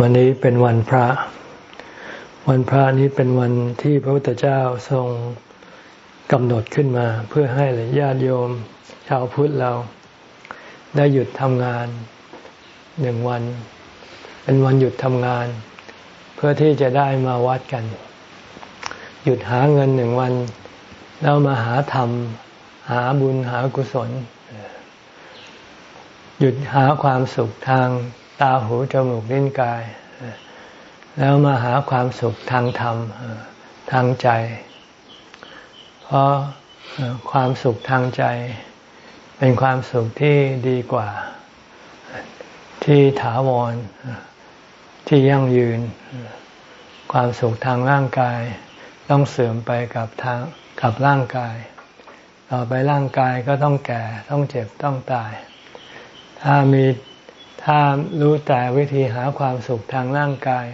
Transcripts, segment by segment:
วันนี้เป็นวันพระ วันพระนี้เป็นวันที่พระพุทธเจ้าทรงกำหนดขึ้นมาเพื่อให้ญาติโยม ชาวพุทธเราได้หยุดทำงานหนึ่งวัน เป็นวันหยุดทำงาน เพื่อที่จะได้มาวัดกัน หยุดหาเงินหนึ่งวัน แล้วมาหาธรรม หาบุญหากุศล หยุดหาความสุขทาง ตาหูจมูกลิ้นกาย แล้วมาหาความสุขทางธรรมทางใจ เพราะความสุขทางใจ เป็นความสุขที่ดีกว่า ที่ถาวรที่ยั่งยืน ความสุขทางร่างกาย ต้องเสื่อมไปกับทางกับร่างกาย ต่อไปร่างกายก็ต้องแก่ต้องเจ็บต้องตาย ถ้ามี ถ้ารู้แต่วิธีหาความสุขทางร่างกาย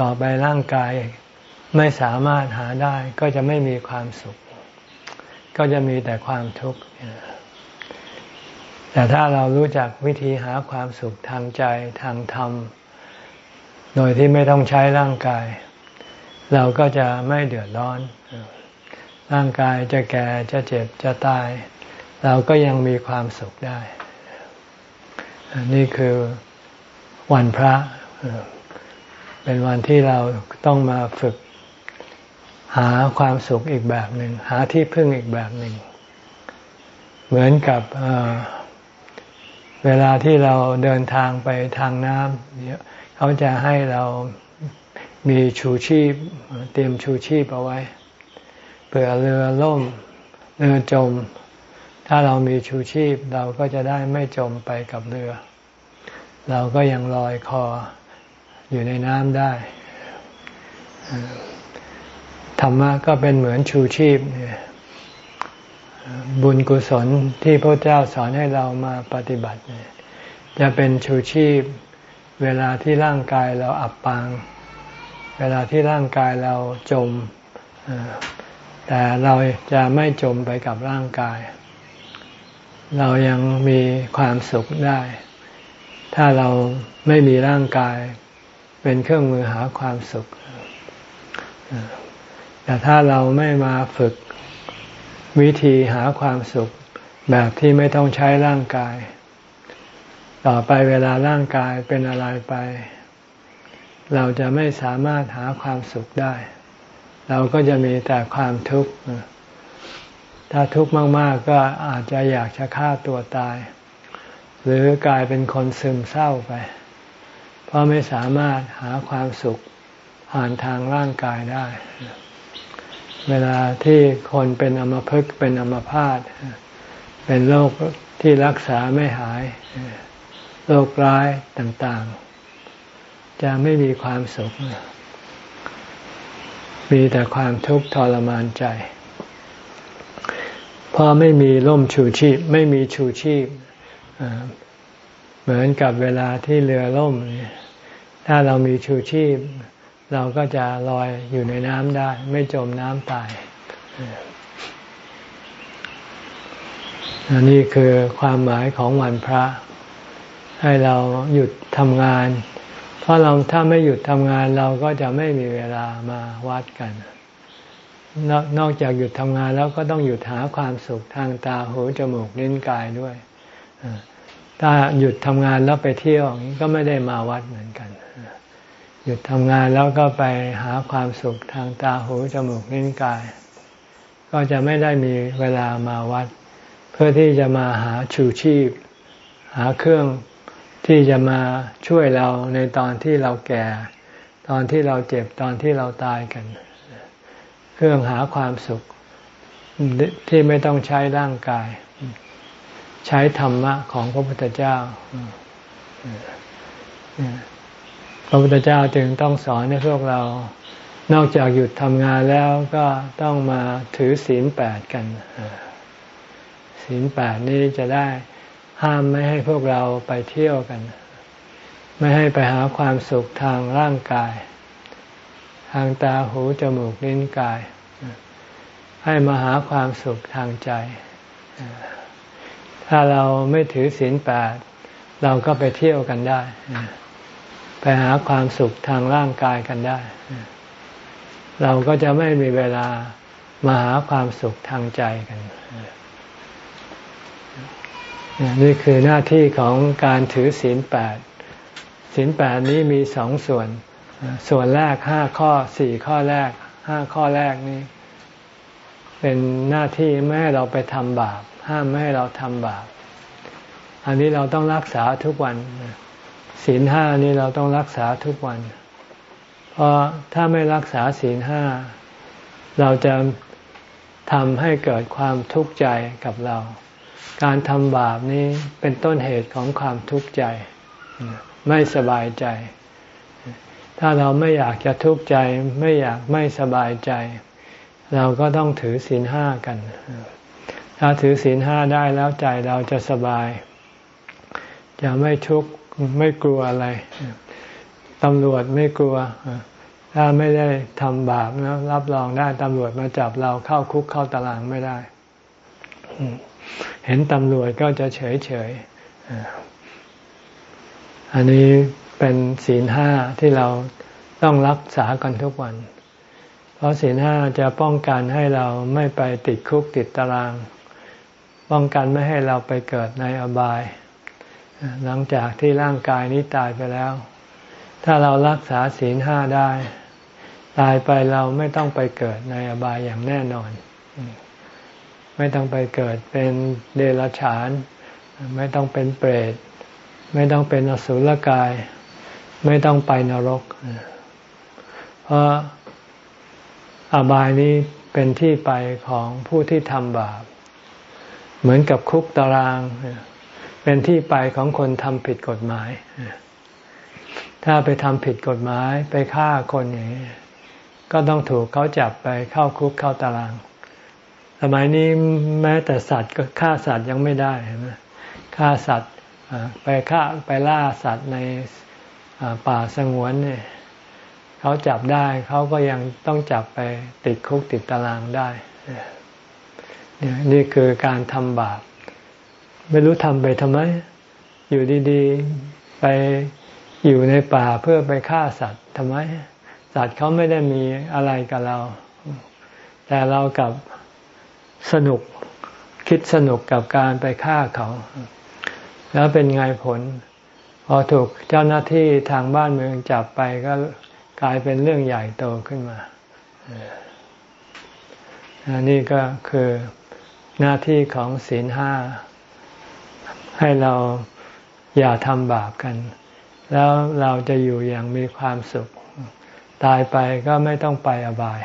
ต่อไปร่างกายไม่สามารถหาได้ก็จะไม่มีความสุข ก็จะมีแต่ความทุกข์แต่ถ้าเรารู้จักวิธีหาความสุขทางใจทางธรรม โดยที่ไม่ต้องใช้ร่างกาย เราก็จะไม่เดือดร้อน ร่างกายจะแก่จะเจ็บจะตาย เราก็ยังมีความสุขได้ นี่คือวันพระ เป็นวันที่เราต้องมาฝึกหาความสุขอีกแบบหนึ่ง หาที่พึ่งอีกแบบหนึ่ง เหมือนกับเวลาที่เราเดินทางไปทางน้ำเขาจะให้เรามีชูชีพ เตรียมชูชีพเอาไว้เผื่อเรือล่ม เรือจม ถ้าเรามีชูชีพเราก็จะได้ไม่จมไปกับเรือ เราก็ยังลอยคออยู่ในน้ำได้ธรรมะก็เป็นเหมือนชูชีพบุญกุศลที่พระเจ้าสอนให้เรามาปฏิบัติ จะเป็นชูชีพเวลาที่ร่างกายเราอับปาง เวลาที่ร่างกายเราจม แต่เราจะไม่จมไปกับร่างกาย เรายังมีความสุขได้ ถ้าเราไม่มีร่างกายเป็นเครื่องมือหาความสุข แต่ถ้าเราไม่มาฝึกวิธีหาความสุข แบบที่ไม่ต้องใช้ร่างกาย ต่อไปเวลาร่างกายเป็นอะไรไป เราจะไม่สามารถหาความสุขได้ เราก็จะมีแต่ความทุกข์ ถ้าทุกข์มาก ๆ ก็อาจจะอยากจะฆ่าตัวตาย หรือกลายเป็นคนซึมเศร้าไป เพราะไม่สามารถหาความสุขผ่านทางร่างกายได้ เวลาที่คนเป็นอมภพเป็นอมพาตเป็นโรคที่รักษาไม่หายโรคร้ายต่างๆ จะไม่มีความสุข มีแต่ความทุกข์ทรมานใจ ราะไม่มีร่มชูชีพ ไม่มีชูชีพ เหมือนกับเวลาที่เรือล่ม ถ้าเรามีชูชีพ เราก็จะลอยอยู่ในน้ำได้ ไม่จมน้ำตายนนี่คือความหมายของวันพระ ให้เราหยุดทำงาน เพราะเราถ้าไม่หยุดทำงานเราก็จะไม่มีเวลามาวัดกัน นอกจากหยุดทำงานแล้วก็ต้องหยุดหาความสุขทางตาหูจมูกลิ้นกายด้วย ถ้าหยุดทำงานแล้วไปเที่ยวก็ไม่ได้มาวัดเหมือนกัน หยุดทำงานแล้วก็ไปหาความสุขทางตาหูจมูกลิ้นกาย ก็จะไม่ได้มีเวลามาวัด เพื่อที่จะมาหาชูชีพ หาเครื่องที่จะมาช่วยเราในตอนที่เราแก่ ตอนที่เราเจ็บตอนที่เราตายกัน เครื่องหาความสุขที่ไม่ต้องใช้ร่างกาย ใช้ธรรมะของพระพุทธเจ้าพระพุทธเจ้าจึงต้องสอนให้พวกเรา นอกจากหยุดทำงานแล้วก็ต้องมาถือศีลแปดกันศีลแปดนี้จะได้ห้ามไม่ให้พวกเราไปเที่ยวกัน ไม่ให้ไปหาความสุขทางร่างกาย ทางตาหูจมูกลิ้นกาย ให้มาหาความสุขทางใจ ถ้าเราไม่ถือศีลแปดเราก็ไปเที่ยวกันได้ ไปหาความสุขทางร่างกายกันได้ เราก็จะไม่มีเวลามาหาความสุขทางใจกัน นี่คือหน้าที่ของการถือศีลแปดศีลแปดนี้มีสองส่วน ส่วนแรกห้าข้อสี่ข้อแรกห้าข้อแรกนี้ เป็นหน้าที่ไม่ให้เราไปทำบาป ห้ามไม่ให้เราทำบาป อันนี้เราต้องรักษาทุกวันศีลห้านี้เราต้องรักษาทุกวัน เพราะถ้าไม่รักษาศีลห้าเราจะทำให้เกิดความทุกข์ใจกับเรา การทำบาปนี้เป็นต้นเหตุของความทุกข์ใจ ไม่สบายใจ ถ้าเราไม่อยากจะทุกข์ใจไม่อยากไม่สบายใจ เราก็ต้องถือศีลห้ากัน ถ้าถือศีลห้าได้แล้วใจเราจะสบาย จะไม่ทุกข์ไม่กลัวอะไรตำรวจไม่กลัว ถ้าไม่ได้ทำบาปนะรับรองได้ตำรวจมาจับเราเข้าคุกเข้าตารางไม่ได้ เห็นตำรวจก็จะเฉยเฉยอันนี้ เป็นศีลห้าที่เราต้องรักษากันทุกวัน เพราะศีลห้าจะป้องกันให้เราไม่ไปติดคุกติดตาราง ป้องกันไม่ให้เราไปเกิดในอบาย หลังจากที่ร่างกายนี้ตายไปแล้ว ถ้าเรารักษาศีลห้าได้ ตายไปเราไม่ต้องไปเกิดในอบายอย่างแน่นอน ไม่ต้องไปเกิดเป็นเดรัจฉาน ไม่ต้องเป็นเปรต ไม่ต้องเป็นอสุรกาย ไม่ต้องไปนรก เพราะอบายนี้เป็นที่ไปของผู้ที่ทำบาป เหมือนกับคุกตาราง เป็นที่ไปของคนทำผิดกฎหมาย ถ้าไปทำผิดกฎหมายไปฆ่าคนอย่างนี้ก็ต้องถูกเขาจับไปเข้าคุกเข้าตาราง สมัยนี้แม้แต่สัตว์ก็ฆ่าสัตว์ยังไม่ได้เห็นไหมฆ่าสัตว์ไปฆ่าไปล่าสัตว์ใน ป่าสงวนเนี่ยเขาจับได้เขาก็ยังต้องจับไปติดคุกติดตารางได้นี่คือการทำบาป ไม่รู้ทำไปทำไม อยู่ดีๆ ไปอยู่ในป่าเพื่อไปฆ่าสัตว์ทำไม สัตว์เขาไม่ได้มีอะไรกับเรา แต่เรากับสนุกคิดสนุกกับการไปฆ่าเขา แล้วเป็นไงผล อถูกเจ้าหน้าที่ทางบ้านเมืองจับไปก็กลายเป็นเรื่องใหญ่โตขึ้นมาอันนี้ก็คือหน้าที่ของศีลห้า ให้เราอย่าทำบาปกัน แล้วเราจะอยู่อย่างมีความสุข ตายไปก็ไม่ต้องไปอบาย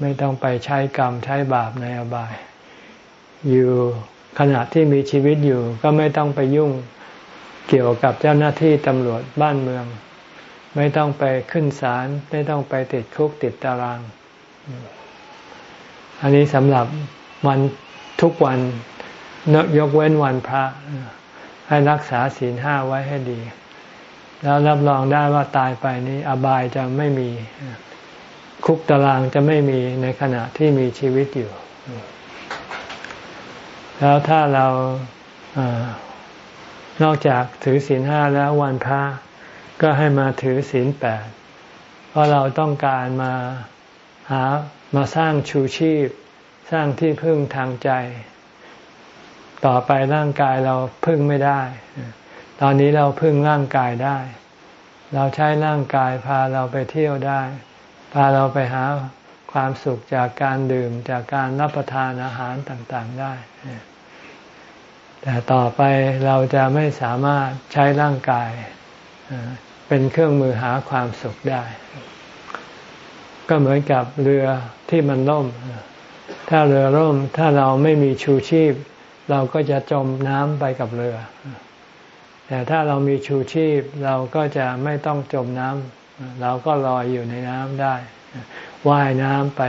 ไม่ต้องไปใช้กรรมใช้บาปในอบาย อยู่ขณะที่มีชีวิตอยู่ก็ไม่ต้องไปยุ่ง เกี่ยวกับเจ้าหน้าที่ตำรวจบ้านเมือง ไม่ต้องไปขึ้นศาลไม่ต้องไปติดคุกติดตาราง อันนี้สำหรับวันทุกวันนยกเว้นวันพระ ให้รักษาศีลห้าไว้ให้ดี แล้วรับรองได้ว่าตายไปนี้อบายจะไม่มีคุกตารางจะไม่มีในขณะที่มีชีวิตอยู่ แล้วถ้าเรา นอกจากถือศีลห้าแล้ววันพระก็ให้มาถือศีลแปดเพราะเราต้องการมาหามาสร้างชูชีพ สร้างที่พึ่งทางใจ ต่อไปร่างกายเราพึ่งไม่ได้ ตอนนี้เราพึ่งร่างกายได้ เราใช้ร่างกายพาเราไปเที่ยวได้ พาเราไปหาความสุขจากการดื่มจากการรับประทานอาหารต่างๆได้ แต่ต่อไปเราจะไม่สามารถใช้ร่างกายเป็นเครื่องมือหาความสุขได้ ก็เหมือนกับเรือที่มันล่ม ถ้าเรือล่ม ถ้าเราไม่มีชูชีพ เราก็จะจมน้ำไปกับเรือ แต่ถ้าเรามีชูชีพ เราก็จะไม่ต้องจมน้ำเราก็ลอยอยู่ในน้ำได้ ว่ายน้ำไป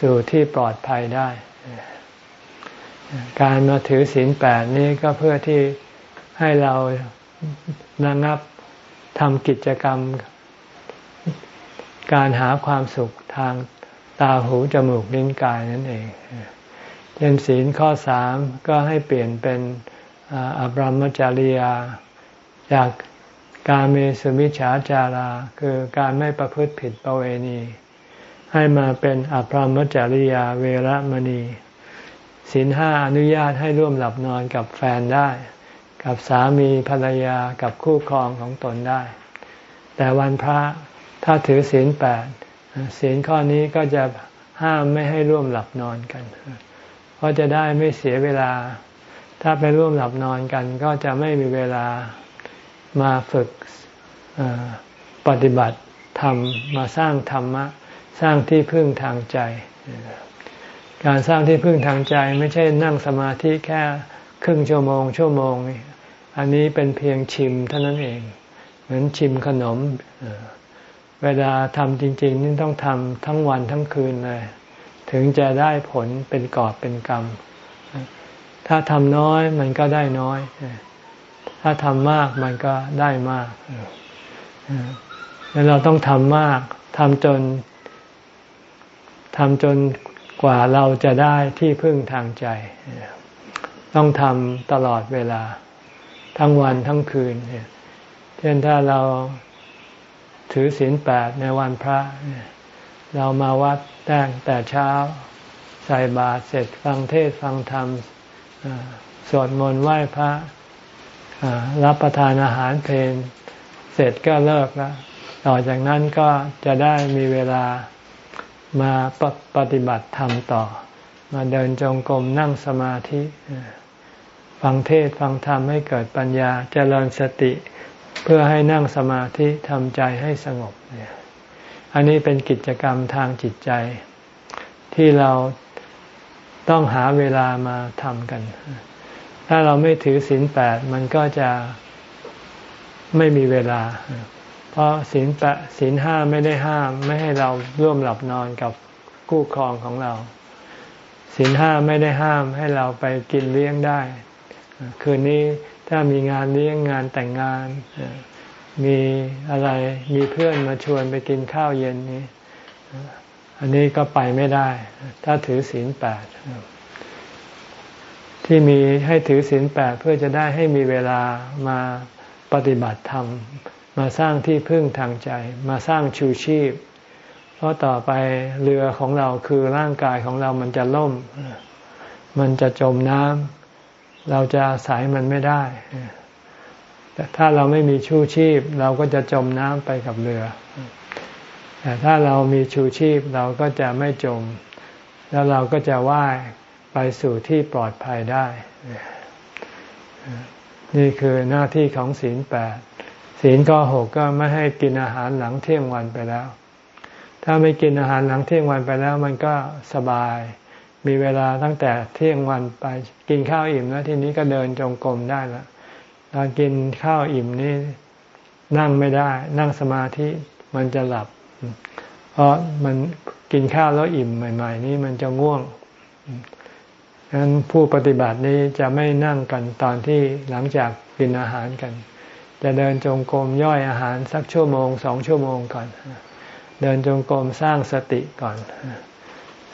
สู่ที่ปลอดภัยได้ การมาถือศีลแปดนี้ก็เพื่อที่ให้เราระงับทำกิจกรรม การหาความสุขทางตาหูจมูกลิ้นกายนั่นเองเช่นศีลข้อสามก็ให้เปลี่ยนเป็นอบรมจริยา จากการเมสุมิฉาจารา คือการไม่ประพฤติผิดประเวณี ให้มาเป็นอภรรมจริยาเวรมณี ศีลห้าอนุญาตให้ร่วมหลับนอนกับแฟนได้ กับสามีภรรยากับคู่ครองของตนได้ แต่วันพระถ้าถือศีลแปดศีลข้อนี้ก็จะห้ามไม่ให้ร่วมหลับนอนกัน เพราะจะได้ไม่เสียเวลา ถ้าไปร่วมหลับนอนกัน ก็จะไม่มีเวลามาฝึกปฏิบัติธรรมมาสร้างธรรมะ สร้างที่พึ่งทางใจ การสร้างที่พึ่งทางใจไม่ใช่นั่งสมาธิแค่ครึ่งชั่วโมง ชั่วโมง อันนี้เป็นเพียงชิมเท่านั้นเอง เหมือนชิมขนม เวลาทำจริง ๆ นี่ต้องทำทั้งวันทั้งคืนเลย ถึงจะได้ผลเป็นกอบเป็นกรรม ถ้าทำน้อยมันก็ได้น้อย ถ้าทำมากมันก็ได้มากแล้วเราต้องทำมากทำจนทำจน กว่าเราจะได้ที่พึ่งทางใจ ต้องทำตลอดเวลา ทั้งวันทั้งคืนเช่นถ้าเราถือศีลแปดในวันพระ เรามาวัดแต่งแต่เช้า ใส่บาตรเสร็จฟังเทศฟังธรรมสวดมนต์ไหว้พระรับประทานอาหารเพลนเสร็จก็เลิกแล้ว ต่อจากนั้นก็จะได้มีเวลา มาปปฏิบัติธรรมต่อ มาเดินจงกรมนั่งสมาธิ ฟังเทศฟังธรรมให้เกิดปัญญาเจริญสติเพื่อให้นั่งสมาธิทำใจให้สงบเนี่ยอันนี้เป็นกิจกรรมทางจิตใจ ที่เราต้องหาเวลามาทำกัน ถ้าเราไม่ถือศีลแปดมันก็จะไม่มีเวลา เพราะศีลแปดศีลห้าไม่ได้ห้าม ไม่ให้เราร่วมหลับนอนกับคู่ครองของเราศีลห้าไม่ได้ห้ามให้เราไปกินเลี้ยงได้ คืนนี้ถ้ามีงานเลี้ยงงานแต่งงาน มีอะไรมีเพื่อนมาชวนไปกินข้าวเย็นนี้ อันนี้ก็ไปไม่ได้ ถ้าถือศีลแปดที่มีให้ถือศีลแปดเพื่อจะได้ให้มีเวลามาปฏิบัติธรรม มาสร้างที่พึ่งทางใจ มาสร้างชูชีพ เพราะต่อไปเรือของเราคือร่างกายของเรามันจะล่ม มันจะจมน้ำเราจะอาศัยมันไม่ได้แต่ถ้าเราไม่มีชูชีพ เราก็จะจมน้ำไปกับเรือ แต่ถ้าเรามีชูชีพเราก็จะไม่จม แล้วเราก็จะว่ายไปสู่ที่ปลอดภัยได้ นี่คือหน้าที่ของศีลแปด ศีลข้อหกก็ไม่ให้กินอาหารหลังเที่ยงวันไปแล้ว ถ้าไม่กินอาหารหลังเที่ยงวันไปแล้ว มันก็สบาย มีเวลาตั้งแต่เที่ยงวันไปกินข้าวอิ่มแล้วทีนี้ก็เดินจงกรมได้ล้วตอนกินข้าวอิ่มนี่นั่งไม่ได้ นั่งสมาธิมันจะหลับ เพราะมันกินข้าวแล้วอิ่มใหม่ ๆ นี่มันจะง่วงฉะนั้นผู้ปฏิบัตินี้จะไม่นั่งกันตอนที่หลังจากกินอาหารกัน จะเดินจงกรมย่อยอาหารสักชั่วโมงสองชั่วโมงก่อน เดินจงกรมสร้างสติก่อน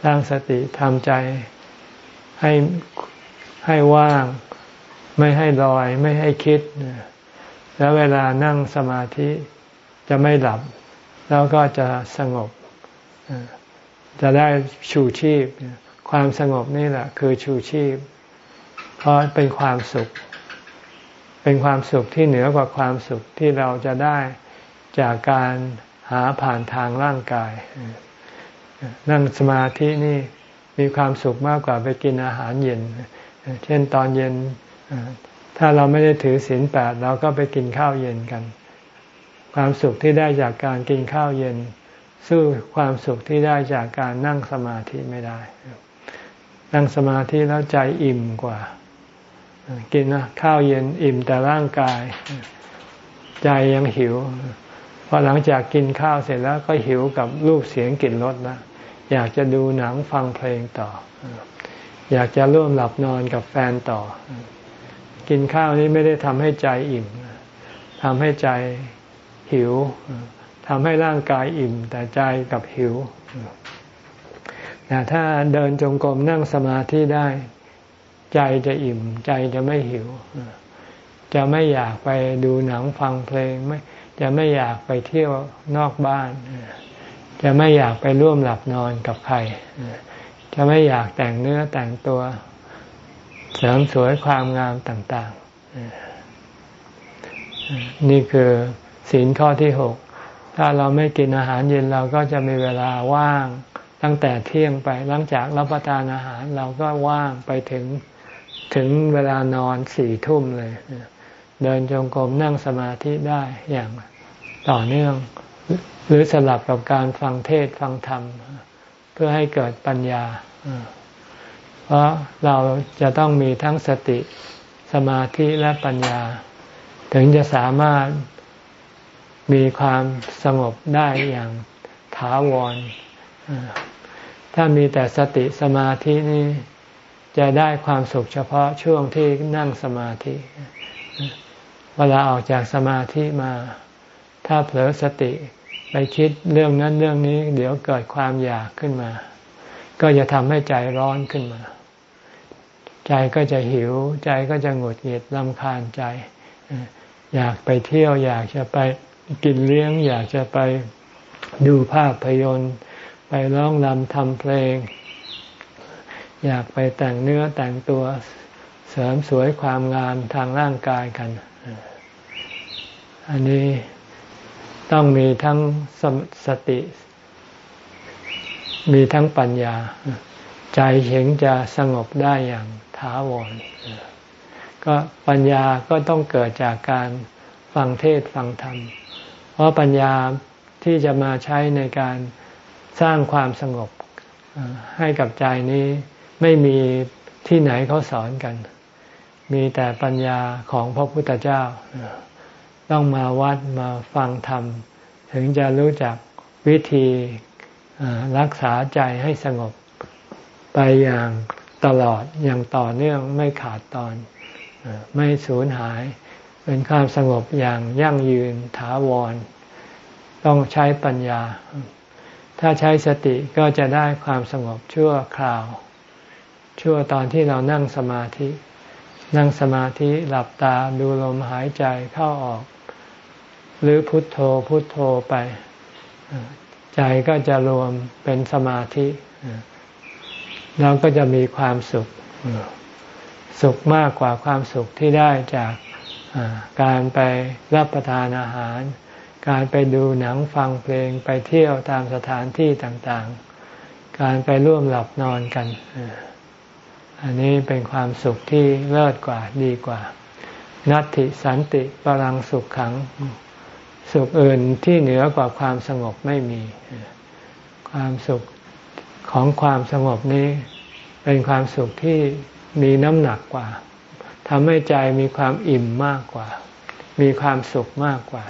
สร้างสติทำใจให้ให้ว่าง ไม่ให้ลอย ไม่ให้คิด แล้วเวลานั่งสมาธิจะไม่หลับ แล้วก็จะสงบ จะได้ชูชีพ ความสงบนี่แหละ คือชูชีพ เพราะเป็นความสุข เป็นความสุขที่เหนือกว่าความสุขที่เราจะได้จากการหาผ่านทางร่างกาย นั่งสมาธินี่มีความสุขมากกว่าไปกินอาหารเย็น เช่นตอนเย็นถ้าเราไม่ได้ถือศีลแปดเราก็ไปกินข้าวเย็นกัน ความสุขที่ได้จากการกินข้าวเย็น สู้ความสุขที่ได้จากการนั่งสมาธิไม่ได้ นั่งสมาธิแล้วใจอิ่มกว่า กินข้าวเย็นอิ่มแต่ร่างกาย ใจยังหิวพอหลังจากกินข้าวเสร็จแล้วก็หิวกับรูปเสียงกลิ่นรสนะอยากจะดูหนังฟังเพลงต่อ อยากจะร่วมหลับนอนกับแฟนต่อ กินข้าวนี้ไม่ได้ทำให้ใจอิ่มทำให้ใจหิวทำให้ร่างกายอิ่ม แต่ใจกับหิวแต่ถ้าเดินจงกรมนั่งสมาธิได้ ใจจะอิ่ม ใจจะไม่หิว จะไม่อยากไปดูหนังฟังเพลงไม่จะไม่อยากไปเที่ยวนอกบ้าน จะไม่อยากไปร่วมหลับนอนกับใคร จะไม่อยากแต่งเนื้อแต่งตัว เสริมสวยความงามต่างๆ นี่คือศีลข้อที่หกถ้าเราไม่กินอาหารเย็นเราก็จะมีเวลาว่างตั้งแต่เที่ยงไปหลังจากรับประทานอาหารเราก็ว่างไปถึง ถึงเวลานอนสี่ทุ่มเลย เดินจงกรมนั่งสมาธิได้อย่างต่อเนื่อง หรือสลับกับการฟังเทศฟังธรรม เพื่อให้เกิดปัญญา เพราะเราจะต้องมีทั้งสติสมาธิและปัญญา ถึงจะสามารถมีความสงบได้อย่างถาวร ถ้ามีแต่สติสมาธินี่ จะได้ความสุขเฉพาะช่วงที่นั่งสมาธิ เวลาออกจากสมาธิมา ถ้าเผลอสติไปคิดเรื่องนั้นเรื่องนี้ เดี๋ยวเกิดความอยากขึ้นมา ก็จะทำให้ใจร้อนขึ้นมา ใจก็จะหิว ใจก็จะหงุดหงิดลำคาญใจ อยากไปเที่ยว อยากจะไปกินเลี้ยง อยากจะไปดูภาพยนตร์ ไปร้องรำทำเพลง อยากไปแต่งเนื้อแต่งตัวเสริมสวยความงามทางร่างกายกัน อันนี้ต้องมีทั้งสสติ มีทั้งปัญญา ใจเห็งจะสงบได้อย่างถาวรก็ปัญญาก็ต้องเกิดจากการฟังเทศฟังธรรม เพราะปัญญาที่จะมาใช้ในการสร้างความสงบให้กับใจนี้ ไม่มีที่ไหนเขาสอนกัน มีแต่ปัญญาของพระพุทธเจ้า ต้องมาวัดมาฟังธรรม ถึงจะรู้จักวิธีรักษาใจให้สงบไปอย่างตลอดอย่างต่อเนื่องไม่ขาดตอน ไม่สูญหาย เป็นความสงบอย่างยั่งยืนถาวร ต้องใช้ปัญญา ถ้าใช้สติก็จะได้ความสงบชั่วคราว ชั่วตอนที่เรานั่งสมาธิ นั่งสมาธิหลับตาดูลมหายใจเข้าออก หรือพุทโธพุทโธไป ใจก็จะรวมเป็นสมาธิเราก็จะมีความสุขสุขมากกว่าความสุขที่ได้จากการไปรับประทานอาหาร การไปดูหนังฟังเพลงไปเที่ยวตามสถานที่ต่างๆ การไปร่วมหลับนอนกัน อันนี้เป็นความสุขที่เลิศกว่าดีกว่า นัตติสันติปรังสุขขัง สุขอื่นที่เหนือกว่าความสงบไม่มี ความสุขของความสงบนี้ เป็นความสุขที่มีน้ำหนักกว่าทำให้ใจมีความอิ่มมากกว่า มีความสุขมากกว่า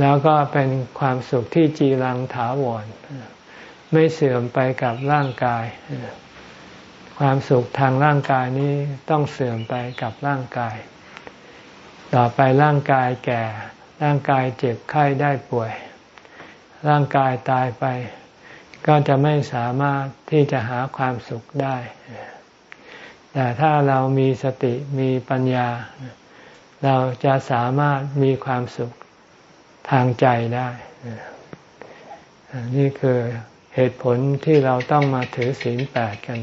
แล้วก็เป็นความสุขที่จีรังถาวร ไม่เสื่อมไปกับร่างกาย ความสุขทางร่างกายนี้ต้องเสื่อมไปกับร่างกาย ต่อไปร่างกายแก่ ร่างกายเจ็บไข้ได้ป่วย ร่างกายตายไป ก็จะไม่สามารถที่จะหาความสุขได้ แต่ถ้าเรามีสติมีปัญญา เราจะสามารถมีความสุขทางใจได้ นี่คือเหตุผลที่เราต้องมาถือศีลแปดกัน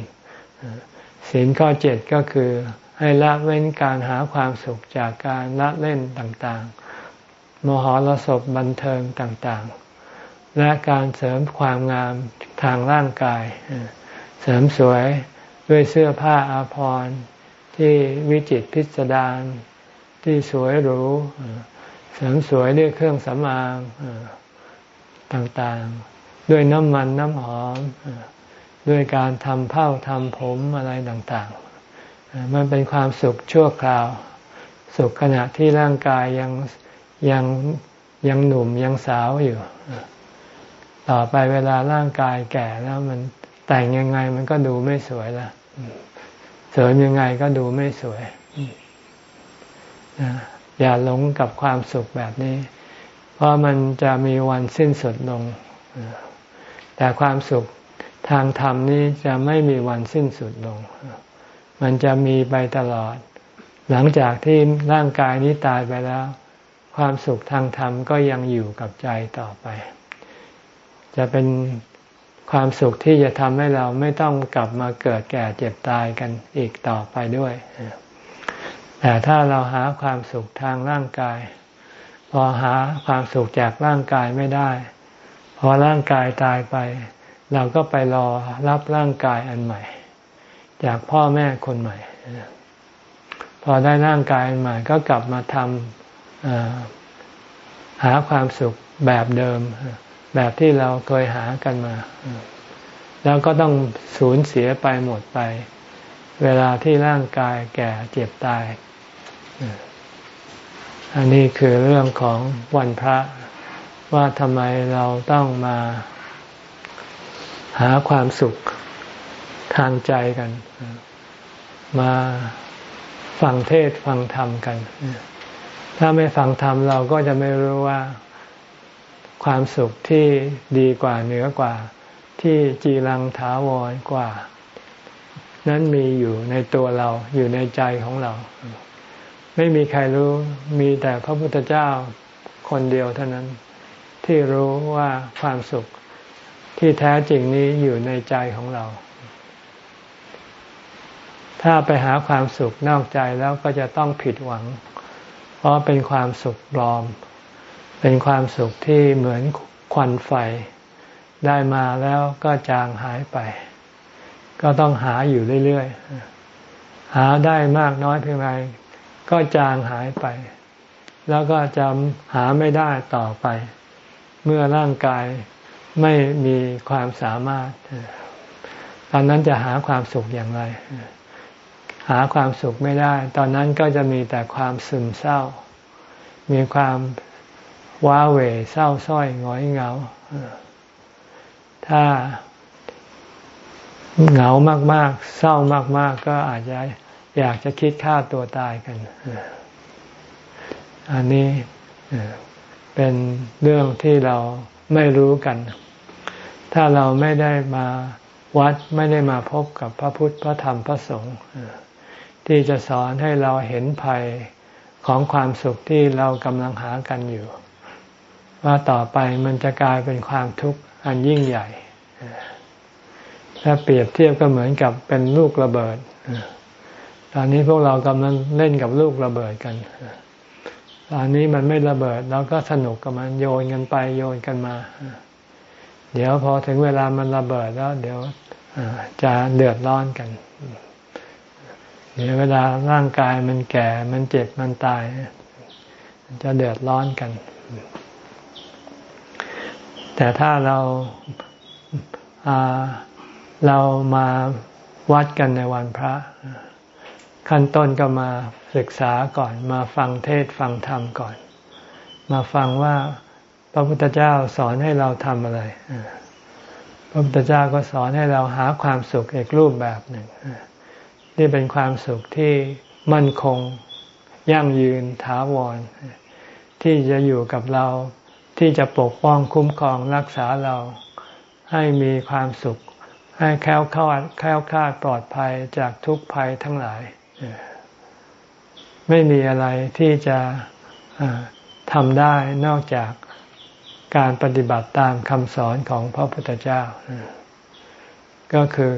ศีลข้อเจ็ดก็คือให้ละเว้นการหาความสุขจากการละเล่นต่างๆ มหรสพบันเทิงต่างๆ และการเสริมความงามทางร่างกาย เสริมสวยด้วยเสื้อผ้าอาภรณ์ที่วิจิตพิสดารที่สวยหรู เสริมสวยด้วยเครื่องสำอางต่างๆ ด้วยน้ำมันน้ำหอม ด้วยการทำเผ้าทำผมอะไรต่างๆ มันเป็นความสุขชั่วคราว สุขขณะที่ร่างกายยังยังยังหนุ่มยังสาวอยู่ ต่อไปเวลาร่างกายแก่แล้วมันแต่งยังไงมันก็ดูไม่สวยละเสริมยังไงก็ดูไม่สวย อย่าหลงกับความสุขแบบนี้ เพราะมันจะมีวันสิ้นสุดลง แต่ความสุข ทางธรรมนี้จะไม่มีวันสิ้นสุดลง มันจะมีไปตลอด หลังจากที่ร่างกายนี้ตายไปแล้ว ความสุขทางธรรมก็ยังอยู่กับใจต่อไป จะเป็นความสุขที่จะทำให้เราไม่ต้องกลับมาเกิดแก่เจ็บตายกันอีกต่อไปด้วย แต่ถ้าเราหาความสุขทางร่างกาย พอหาความสุขจากร่างกายไม่ได้ พอร่างกายตายไป เราก็ไปรอรับร่างกายอันใหม่ จากพ่อแม่คนใหม่ พอได้ร่างกายอันใหม่ก็กลับมาทำหาความสุขแบบเดิม แบบที่เราเคยหากันมา แล้วก็ต้องสูญเสียไปหมดไป เวลาที่ร่างกายแก่เจ็บตาย อันนี้คือเรื่องของวันพระว่าทำไมเราต้องมา หาความสุขทางใจกัน มาฟังเทศฟังธรรมกัน ถ้าไม่ฟังธรรมเราก็จะไม่รู้ว่าความสุขที่ดีกว่าเหนือกว่าที่จีรังถาวรกว่า นั้นมีอยู่ในตัวเราอยู่ในใจของเรา ไม่มีใครรู้มีแต่พระพุทธเจ้าคนเดียวเท่านั้น ที่รู้ว่าความสุข ที่แท้จริงนี้อยู่ในใจของเรา ถ้าไปหาความสุขนอกใจแล้วก็จะต้องผิดหวัง เพราะเป็นความสุขปลอม เป็นความสุขที่เหมือนควันไฟ ได้มาแล้วก็จางหายไป ก็ต้องหาอยู่เรื่อยๆ หาได้มากน้อยเพียงไรก็จางหายไป แล้วก็จะหาไม่ได้ต่อไป เมื่อร่างกาย ไม่มีความสามารถ ตอนนั้นจะหาความสุขอย่างไร หาความสุขไม่ได้ ตอนนั้นก็จะมีแต่ความซึมเศร้า มีความว้าเหวเศร้าส้อยงอยเหงา ถ้าเหงามาก ๆ เศร้ามาก ๆ ก็อาจจะอยากจะคิดฆ่าตัวตายกัน อันนี้เป็นเรื่องที่เรา ไม่รู้กัน ถ้าเราไม่ได้มาวัดไม่ได้มาพบกับพระพุทธพระธรรมพระสงฆ์ที่จะสอนให้เราเห็นภัยของความสุขที่เรากำลังหากันอยู่ ว่าต่อไปมันจะกลายเป็นความทุกข์อันยิ่งใหญ่ถ้าเปรียบเทียบก็เหมือนกับเป็นลูกระเบิดตอนนี้พวกเรากำลังเล่นกับลูกระเบิดกัน อนนี้มันไม่ระเบิดเราก็สนุกกับมันโยนกันไปโยนกันมา เดี๋ยวพอถึงเวลามันระเบิดแล้ว เดี๋ยวจะเดือดร้อนกัน เดี๋ยวเวลาร่างกายมันแก่ มันเจ็บมันตาย จะเดือดร้อนกัน แต่ถ้าเราเรามาวัดกันในวันพระ ขั้นต้นก็มาศึกษาก่อน มาฟังเทศฟังธรรมก่อน มาฟังว่าพระพุทธเจ้าสอนให้เราทำอะไร พระพุทธเจ้าก็สอนให้เราหาความสุขอีกรูปแบบหนึ่ง นี่เป็นความสุขที่มั่นคง ยั่งยืนถาวร ที่จะอยู่กับเรา ที่จะปกป้องคุ้มครองรักษาเราให้มีความสุข ให้แค้วคลาดแค้วคลาดปลอดภัยจากทุกภัยทั้งหลาย ไม่มีอะไรที่จะทำได้นอกจากการปฏิบัติตามคำสอนของพระพุทธเจ้า ก็คือ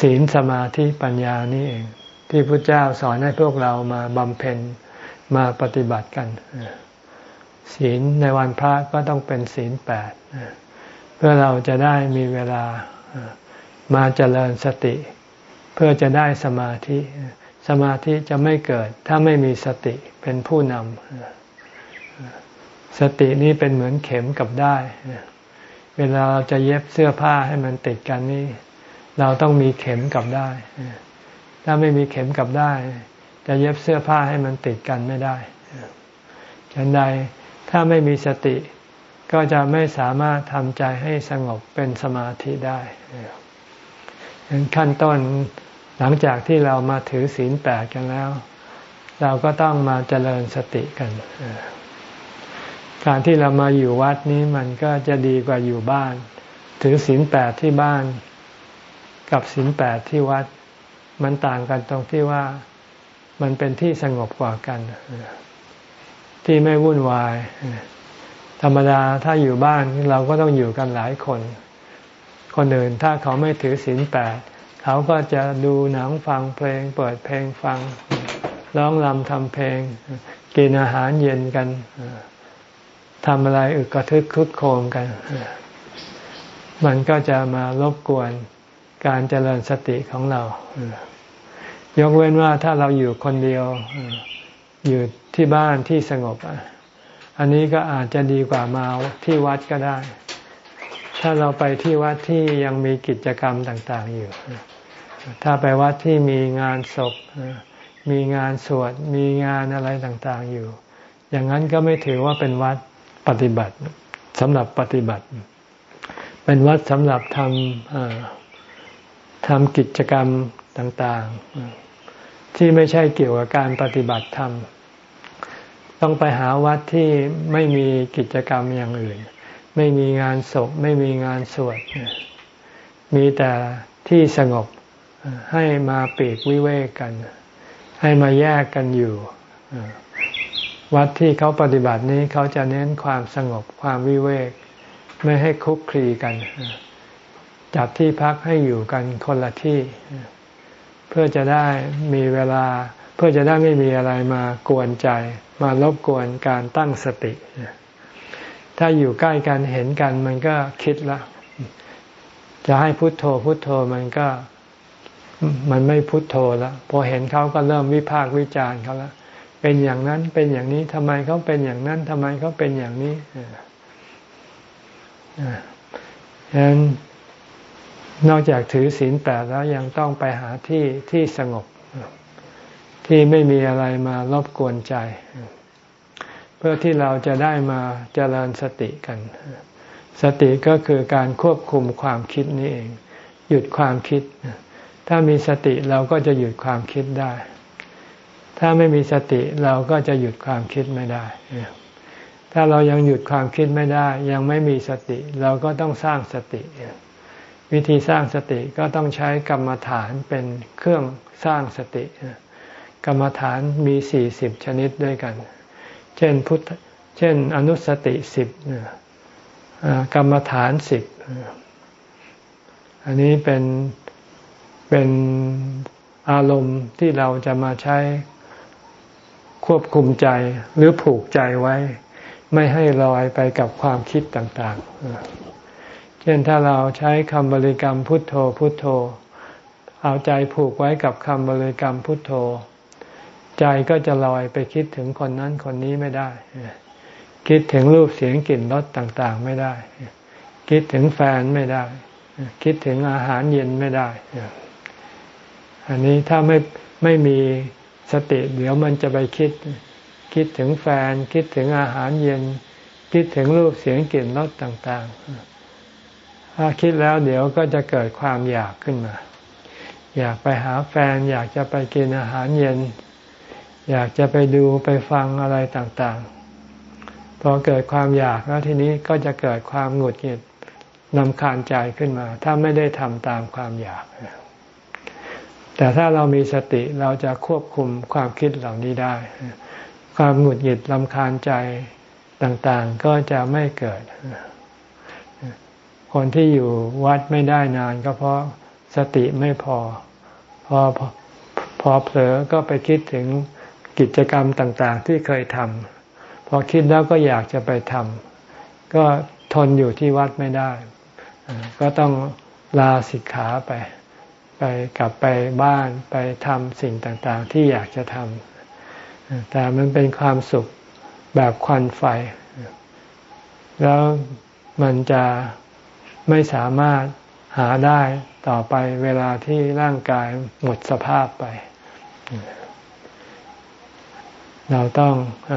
ศีลสมาธิปัญญานี่เอง ที่พระเจ้าสอนให้พวกเรามาบำเพ็ญมาปฏิบัติกัน ศีลในวันพระก็ต้องเป็นศีลแปดเพื่อเราจะได้มีเวลามาเจริญสติ เพื่อจะได้สมาธิ สมาธิจะไม่เกิด ถ้าไม่มีสติเป็นผู้นำสตินี้เป็นเหมือนเข็มกับได้ เวลาเราจะเย็บเสื้อผ้าให้มันติดกันนี่ เราต้องมีเข็มกับได้ ถ้าไม่มีเข็มกับได้ จะเย็บเสื้อผ้าให้มันติดกันไม่ได้ฉันใดถ้าไม่มีสติก็จะไม่สามารถทำใจให้สงบเป็นสมาธิได้ ขั้นต้น หลังจากที่เรามาถือศีลแปดกันแล้ว เราก็ต้องมาเจริญสติกันการที่เรามาอยู่วัดนี้มันก็จะดีกว่าอยู่บ้าน ถือศีลแปดที่บ้าน กับศีลแปดที่วัด มันต่างกันตรงที่ว่ามันเป็นที่สงบกว่ากัน ที่ไม่วุ่นวาย ธรรมดาถ้าอยู่บ้านเราก็ต้องอยู่กันหลายคน คนอื่นถ้าเขาไม่ถือศีลแปด เขาก็จะดูหนังฟังเพลง เปิดเพลงฟังร้องรำทำเพลง กินอาหารเย็นกันทำอะไรอึกกระทึกคึกโคมกัน มันก็จะมารบกวนการเจริญสติของเรา ยกเว้นว่าถ้าเราอยู่คนเดียว อยู่ที่บ้านที่สงบ อันนี้ก็อาจจะดีกว่ามาที่วัดก็ได้ ถ้าเราไปที่วัดที่ยังมีกิจกรรมต่าง ๆ อยู่ ถ้าไปวัดที่มีงานศพ มีงานสวด มีงานอะไรต่างๆอยู่ อย่างนั้นก็ไม่ถือว่าเป็นวัดปฏิบัติสำหรับปฏิบัติ เป็นวัดสำหรับทำทำกิจกรรมต่างๆ ที่ไม่ใช่เกี่ยวกับการปฏิบัติธรรม ต้องไปหาวัดที่ไม่มีกิจกรรมอย่างอื่น ไม่มีงานศพ ไม่มีงานสวด มีแต่ที่สงบ ให้มาปีกวิเวกกัน ให้มาแยกกันอยู่ วัดที่เขาปฏิบัตินี้เขาจะเน้นความสงบความวิเวก ไม่ให้คุกคลีกัน จัดที่พักให้อยู่กันคนละที่ เพื่อจะได้มีเวลา เพื่อจะได้ไม่มีอะไรมากวนใจ มารบกวนการตั้งสติ ถ้าอยู่ใกล้กันเห็นกันมันก็คิดละ จะให้พุโทโธพุโทโธมันก็ มันไม่พุโทโธแล้วพอเห็นเขาก็เริ่มวิพากษ์วิจารณ์เขาแล้วเป็นอย่างนั้นเป็นอย่างนี้ทำไมเขาเป็นอย่างนั้นทำไมเขาเป็นอย่างนี้ฉะนั้นนอกจากถือศีลแปดแล้วยังต้องไปหาที่ที่สงบ ที่ไม่มีอะไรมารบกวนใจ เพื่อที่เราจะได้มาเจริญสติกัน สติก็คือการควบคุมความคิดนี้เอง หยุดความคิด ถ้ามีสติเราก็จะหยุดความคิดได้ ถ้าไม่มีสติเราก็จะหยุดความคิดไม่ได้ ถ้าเรายังหยุดความคิดไม่ได้ ยังไม่มีสติ เราก็ต้องสร้างสติ วิธีสร้างสติก็ต้องใช้กรรมฐานเป็นเครื่องสร้างสติ กรรมฐานมีสี่สิบชนิดด้วยกัน เช่นพุทธเช่น อนุสติสิบกรรมฐานสิบอันนี้เป็น เป็นอารมณ์ที่เราจะมาใช้ควบคุมใจหรือผูกใจไว้ ไม่ให้ลอยไปกับความคิดต่างๆ เช่นถ้าเราใช้คำบริกรรมพุทโธพุทโธ เอาใจผูกไว้กับคำบริกรรมพุทโธ ใจก็จะลอยไปคิดถึงคนนั้นคนนี้ไม่ได้ คิดถึงรูปเสียงกลิ่นรสต่างๆ ไม่ได้ คิดถึงแฟนไม่ได้ คิดถึงอาหารเย็นไม่ได้ อันนี้ถ้าไม่ไม่มีสติเดี๋ยวมันจะไปคิด คิดถึงแฟน คิดถึงอาหารเย็น คิดถึงรูปเสียงกลิ่นรสต่าง ๆ ถ้าคิดแล้วเดี๋ยวก็จะเกิดความอยากขึ้นมา อยากไปหาแฟน อยากจะไปกินอาหารเย็น อยากจะไปดูไปฟังอะไรต่าง ๆ พอเกิดความอยากแล้วทีนี้ก็จะเกิดความหงุดหงิดนำคาญใจขึ้นมา ถ้าไม่ได้ทำตามความอยาก แต่ถ้าเรามีสติเราจะควบคุมความคิดเหล่านี้ได้ ความหงุดหงิดลำคาญใจต่างๆ ก็จะไม่เกิด คนที่อยู่วัดไม่ได้นานก็เพราะสติไม่พอ พอพอเผลอก็ไปคิดถึงกิจกรรมต่างๆ ที่เคยทำพอคิดแล้วก็อยากจะไปทำก็ทนอยู่ที่วัดไม่ได้ ก็ต้องลาสิกขาไป ไปกลับไปบ้านไปทำสิ่งต่างๆ ที่อยากจะทำแต่มันเป็นความสุขแบบควันไฟ แล้วมันจะไม่สามารถหาได้ต่อไปเวลาที่ร่างกายหมดสภาพไป เราต้องอ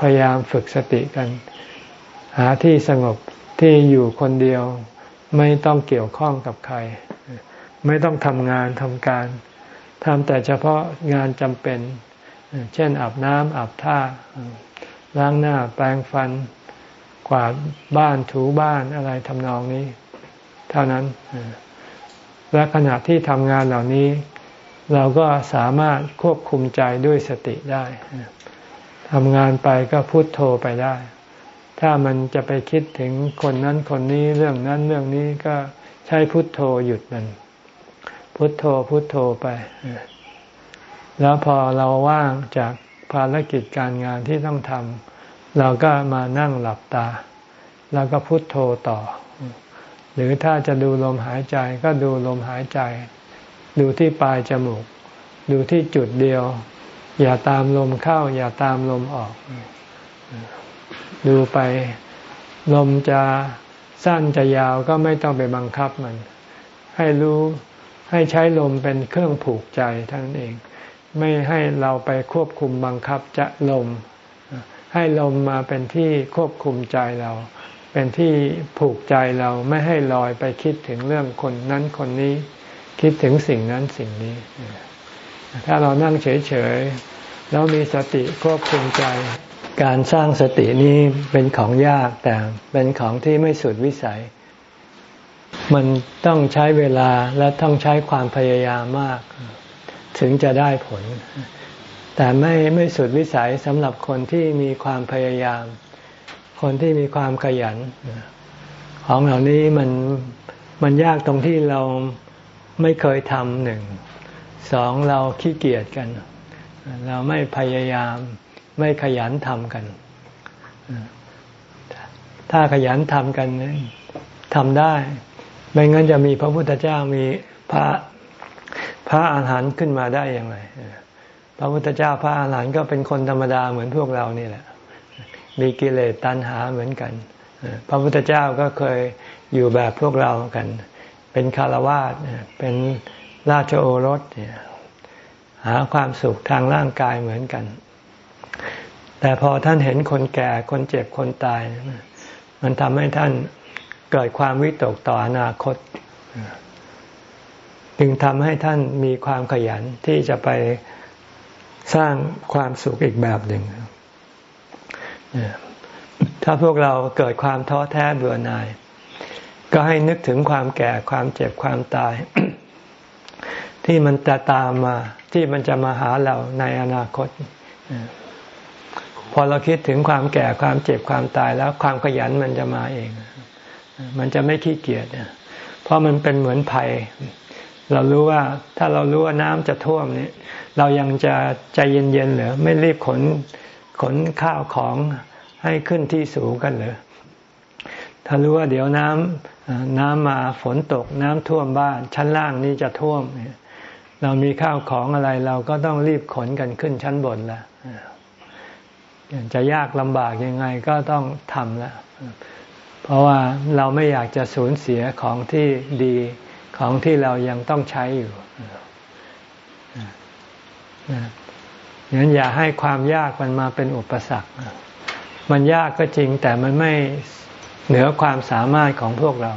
พยายามฝึกสติกัน หาที่สงบที่อยู่คนเดียวไม่ต้องเกี่ยวข้องกับใคร ไม่ต้องทำงานทำการทำแต่เฉพาะงานจำเป็น เช่นอาบน้ำอาบท่า ล้างหน้าแปรงฟัน กวาดบ้านถูบ้านอะไรทำนองนี้ เท่านั้น และขณะที่ทำงานเหล่านี้ เราก็สามารถควบคุมใจด้วยสติได้ทำงานไปก็พุโทโธไปได้ ถ้ามันจะไปคิดถึงคนนั้นคนนี้เรื่องนั้นเรื่องนี้ก็ใช้พุโทโธหยุดมัน พุทโธพุทโธไป แล้วพอเราว่างจากภารกิจการงานที่ต้องทำเราก็มานั่งหลับตา แล้วก็พุทโธต่อ หรือถ้าจะดูลมหายใจก็ดูลมหายใจ ดูที่ปลายจมูก ดูที่จุดเดียว อย่าตามลมเข้า อย่าตามลมออก ดูไปลมจะสั้นจะยาวก็ไม่ต้องไปบังคับมัน ให้รู้ ให้ใช้ลมเป็นเครื่องผูกใจท่านเอง ไม่ให้เราไปควบคุมบังคับจะลม ให้ลมมาเป็นที่ควบคุมใจเรา เป็นที่ผูกใจเราไม่ให้ลอยไปคิดถึงเรื่องคนนั้นคนนี้ คิดถึงสิ่งนั้นสิ่งนี้ ถ้าเรานั่งเฉยๆแล้วมีสติควบคุมใจ การสร้างสตินี้เป็นของยากแต่เป็นของที่ไม่สุดวิสัย มันต้องใช้เวลาและต้องใช้ความพยายามมาก ถึงจะได้ผล แต่ไม่ไม่สุดวิสัยสำหรับคนที่มีความพยายาม คนที่มีความขยัน ของเหล่านี้มันมันยากตรงที่เราไม่เคยทำหนึ่งสองเราขี้เกียจกัน เราไม่พยายาม ไม่ขยันทำกัน ถ้าขยันทำกันทำได้ ไม่งั้นจะมีพระพุทธเจ้ามีพระพระอาหารขึ้นมาได้อย่างไรพระพุทธเจ้าพระอาหารก็เป็นคนธรรมดาเหมือนพวกเรานี่แหละ มีกิเลสตัณหาเหมือนกันพระพุทธเจ้าก็เคยอยู่แบบพวกเรากัน เป็นคารวาสเป็นราชโอรสหาความสุขทางร่างกายเหมือนกัน แต่พอท่านเห็นคนแก่คนเจ็บคนตาย มันทำให้ท่าน เกิดความวิตกต่ออนาคต จึงทำให้ท่านมีความขยันที่จะไปสร้างความสุขอีกแบบหนึ่ง ถ้าพวกเราเกิดความท้อแท้เบื่อหน่าย ก็ให้นึกถึงความแก่ความเจ็บความตาย ที่มันจะตามมาที่มันจะมาหาเราในอนาคต พอเราคิดถึงความแก่ความเจ็บความตายแล้วความขยันมันจะมาเอง มันจะไม่ขี้เกียจเพราะมันเป็นเหมือนภัย เรารู้ว่าถ้าเรารู้ว่าน้ำจะท่วมนี่เรายังจะใจเย็นๆเหรือไม่รีบขนขนข้าวของให้ขึ้นที่สูงกันเหรอถ้ารู้ว่าเดี๋ยวน้ำน้ำมาฝนตกน้ำท่วมบ้าน ชั้นล่างนี้จะท่วม เรามีข้าวของอะไรเราก็ต้องรีบขนกันขึ้นชั้นบนล้วจะยากลำบากยังไงก็ต้องทำล้ว เพราะว่าเราไม่อยากจะสูญเสียของที่ดีของที่เรายังต้องใช้อยู่งั้นอย่าให้ความยากมันมาเป็นอุปสรรค มันยากก็จริงแต่มันไม่เหนือความสามารถของพวกเรา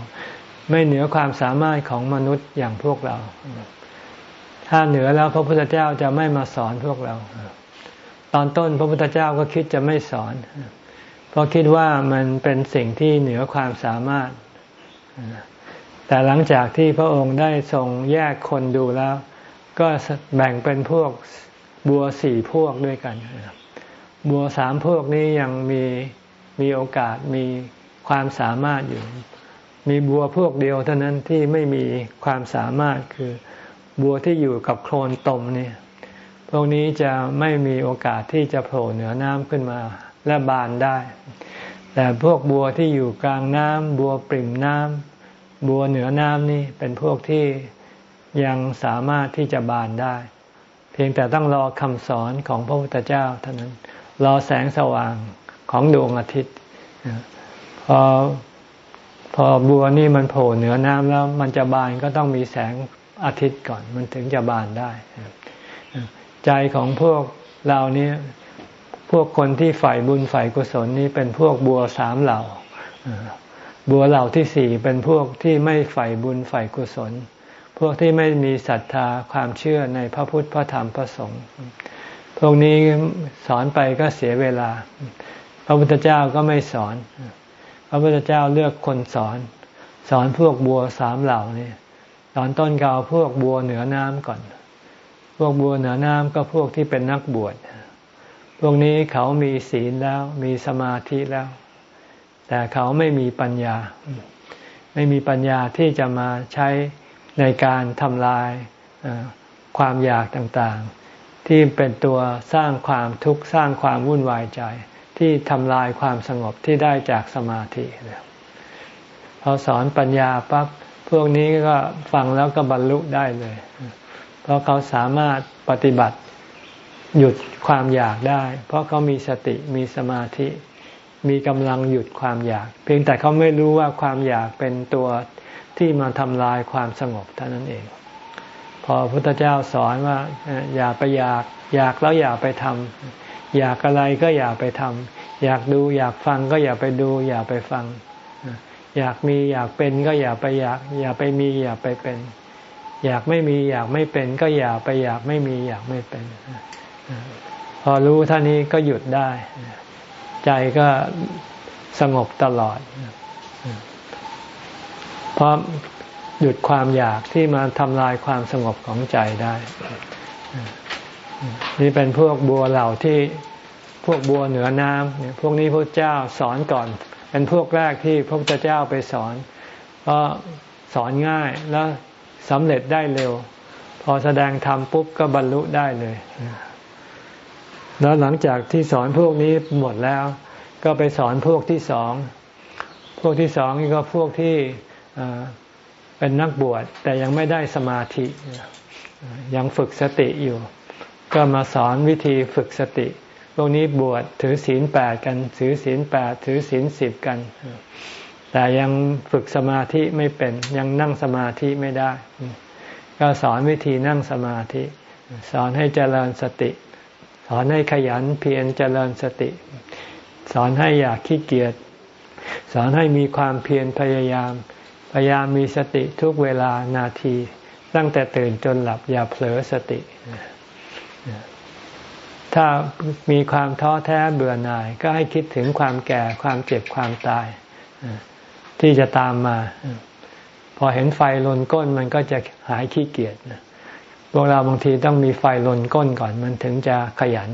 ไม่เหนือความสามารถของมนุษย์อย่างพวกเรา ถ้าเหนือแล้วพระพุทธเจ้าจะไม่มาสอนพวกเรา ตอนต้นพระพุทธเจ้าก็คิดจะไม่สอน เพราะคิดว่ามันเป็นสิ่งที่เหนือความสามารถ แต่หลังจากที่พระองค์ได้ทรงแยกคนดูแล้ว ก็แบ่งเป็นพวกบัวสี่พวกด้วยกัน บัวสามพวกนี้ยังมีมีโอกาสมีความสามารถอยู่ มีบัวพวกเดียวเท่านั้นที่ไม่มีความสามารถคือบัวที่อยู่กับโคลนตมนี่พวกนี้จะไม่มีโอกาสที่จะโผล่เหนือน้ำขึ้นมา และบานได้ แต่พวกบัวที่อยู่กลางน้ำบัวปริ่มน้ำบัวเหนือน้ำนี่เป็นพวกที่ยังสามารถที่จะบานได้ เพียงแต่ต้องรอคำสอนของพระพุทธเจ้าเท่านั้นรอแสงสว่างของดวงอาทิตย์พอพอบัวนี่มันโผล่เหนือน้ำแล้วมันจะบานก็ต้องมีแสงอาทิตย์ก่อน มันถึงจะบานได้ ใจของพวกเรานี้ พวกคนที่ฝ่ายบุญฝ่ายกุศลนี่เป็นพวกบัวสามเหล่า บัวเหล่าที่สี่เป็นพวกที่ไม่ใฝ่บุญใฝ่กุศล พวกที่ไม่มีศรัทธาความเชื่อในพระพุทธพระธรรมพระสงฆ์พวกนี้สอนไปก็เสียเวลา พระพุทธเจ้าก็ไม่สอน พระพุทธเจ้าเลือกคนสอน สอนพวกบัวสามเหล่านี้ตอนต้นกาพวกบัวเหนือน้ำก่อน พวกบัวเหนือน้ำก็พวกที่เป็นนักบวช พวกนี้เขามีศีลแล้วมีสมาธิแล้ว แต่เขาไม่มีปัญญา ไม่มีปัญญาที่จะมาใช้ในการทำลายความอยากต่างๆ ที่เป็นตัวสร้างความทุกข์สร้างความวุ่นวายใจ ที่ทำลายความสงบที่ได้จากสมาธิพอสอนปัญญาปั๊บพวกนี้ก็ฟังแล้วก็บรรลุได้เลย เพราะเขาสามารถปฏิบัติ หยุดความอยากได้ เพราะเขามีสติมีสมาธิ มีกำลังหยุดความอยาก เพียงแต่เขาไม่รู้ว่าความอยากเป็นตัวที่มาทำลายความสงบเท่านั้นเอง พอพระพุทธเจ้าสอนว่าอย่าไปอยากอยากแล้วอย่าไปทำอยากอะไรก็อย่าไปทำอยากดูอยากฟังก็อย่าไปดู อย่าไปฟัง อยากมีอยากเป็นก็อย่าไปอยาก อย่าไปมีอย่าไปเป็น อยากไม่มีอยากไม่เป็น ก็อย่าไปอยากไม่มีอยากไม่เป็น พอรู้ท่านี้ก็หยุดได้ ใจก็สงบตลอดเพราะหยุดความอยากที่มาทำลายความสงบของใจได้ นี่เป็นพวกบัวเหล่าที่พวกบัวเหนือน้ำพวกนี้พระเจ้าสอนก่อน เป็นพวกแรกที่พระพุทธเจ้าไปสอนเพราะสอนง่ายแล้วสำเร็จได้เร็ว พอแสดงธรรมปุ๊บก็บรรลุได้เลย แล้วหลังจากที่สอนพวกนี้หมดแล้ว ก็ไปสอนพวกที่สอง พวกที่สองนี่ก็พวกที่เป็นนักบวชแต่ยังไม่ได้สมาธิ ยังฝึกสติอยู่ ก็มาสอนวิธีฝึกสติ พวกนี้บวชถือศีลแปดกัน ถือศีลแปดถือศีลสิบกัน แต่ยังฝึกสมาธิไม่เป็นยังนั่งสมาธิไม่ได้ ก็สอนวิธีนั่งสมาธิ สอนให้เจริญสติ อนให้ขยันเพียรเจริญสติ สอนให้อยากขี้เกียจสอนให้มีความเพียรพยายาม พยายามมีสติทุกเวลานาที ตั้งแต่ตื่นจนหลับอย่าเผลอสติ ถ้ามีความท้อแท้เบื่อหน่าย ก็ให้คิดถึงความแก่ความเจ็บความตาย ที่จะตามมา พอเห็นไฟลนก้นมันก็จะหายขี้เกียจ พวกเราบางทีต้องมีไฟลนก้นก่อนมันถึงจะขยัน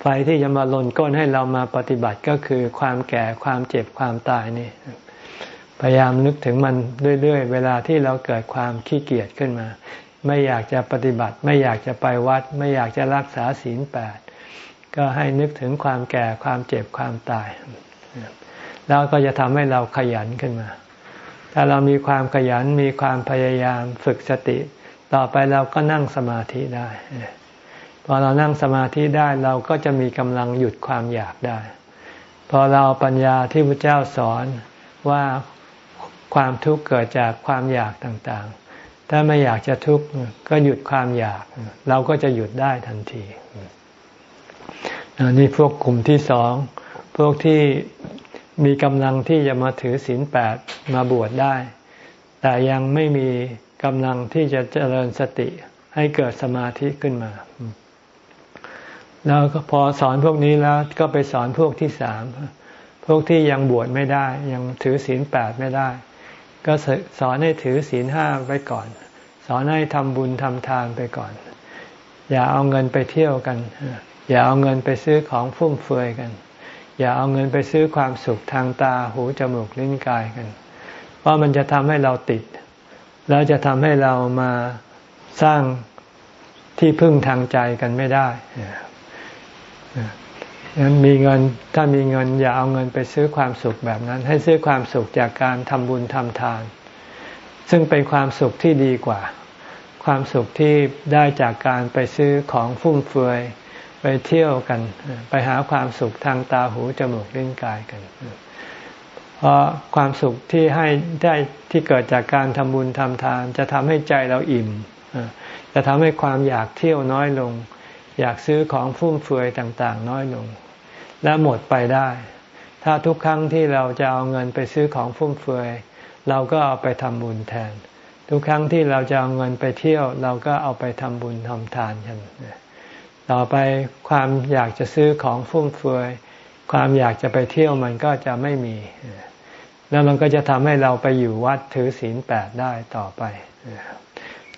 ไฟที่จะมาลนก้นให้เรามาปฏิบัติก็คือความแก่ความเจ็บความตายนี่ พยายามนึกถึงมันเรื่อยๆ เวลาที่เราเกิดความขี้เกียจขึ้นมา ไม่อยากจะปฏิบัติ ไม่อยากจะไปวัด ไม่อยากจะรักษาศีลแปดก็ให้นึกถึงความแก่ความเจ็บความตาย แล้วก็จะทำให้เราขยันขึ้นมา ถ้าเรามีความขยันมีความพยายามฝึกสติ ต่อไปเราก็นั่งสมาธิได้พอเรานั่งสมาธิได้เราก็จะมีกำลังหยุดความอยากได้ พอเราปัญญาที่พระเจ้าสอนว่าความทุกข์เกิดจากความอยากต่างๆ ถ้าไม่อยากจะทุกข์ก็หยุดความอยาก เราก็จะหยุดได้ทันทีนี่พวกกลุ่มที่สอง พวกที่มีกำลังที่จะมาถือศีลแปดมาบวชได้ แต่ยังไม่มี กำลังที่จะเจริญสติให้เกิดสมาธิขึ้นมา แล้วก็พอสอนพวกนี้แล้วก็ไปสอนพวกที่สาม พวกที่ยังบวชไม่ได้ ยังถือศีลแปดไม่ได้ ก็สอนให้ถือศีลห้าไว้ก่อน สอนให้ทำบุญทำทานไปก่อน อย่าเอาเงินไปเที่ยวกัน อย่าเอาเงินไปซื้อของฟุ่มเฟือยกัน อย่าเอาเงินไปซื้อความสุขทางตาหูจมูกลิ้นกายกัน เพราะมันจะทำให้เราติด แล้วจะทำให้เรามาสร้างที่พึ่งทางใจกันไม่ได้งั้นมีเงินถ้ามีเงินอย่าเอาเงินไปซื้อความสุขแบบนั้น ให้ซื้อความสุขจากการทำบุญทำทาน ซึ่งเป็นความสุขที่ดีกว่า ความสุขที่ได้จากการไปซื้อของฟุ่มเฟือยไปเที่ยวกัน ไปหาความสุขทางตาหูจมูกลิ้นกายกัน เพราะความสุขที่ให้ได้ที่เกิดจากการทำบุญทำทาน จะทำให้ใจเราอิ่ม จะทำให้ความอยากเที่ยวน้อยลง อยากซื้อของฟุ่มเฟือยต่างๆ น้อยลง และหมดไปได้ ถ้าทุกครั้งที่เราจะเอาเงินไปซื้อของฟุ่มเฟือย เราก็เอาไปทำบุญแทน ทุกครั้งที่เราจะเอาเงินไปเที่ยว เราก็เอาไปทำบุญทำทานกันต่อไปความอยากจะซื้อของฟุ่มเฟือย ความอยากจะไปเที่ยวมันก็จะไม่มี แล้วมันก็จะทำให้เราไปอยู่วัดถือศีลแปดได้ต่อไป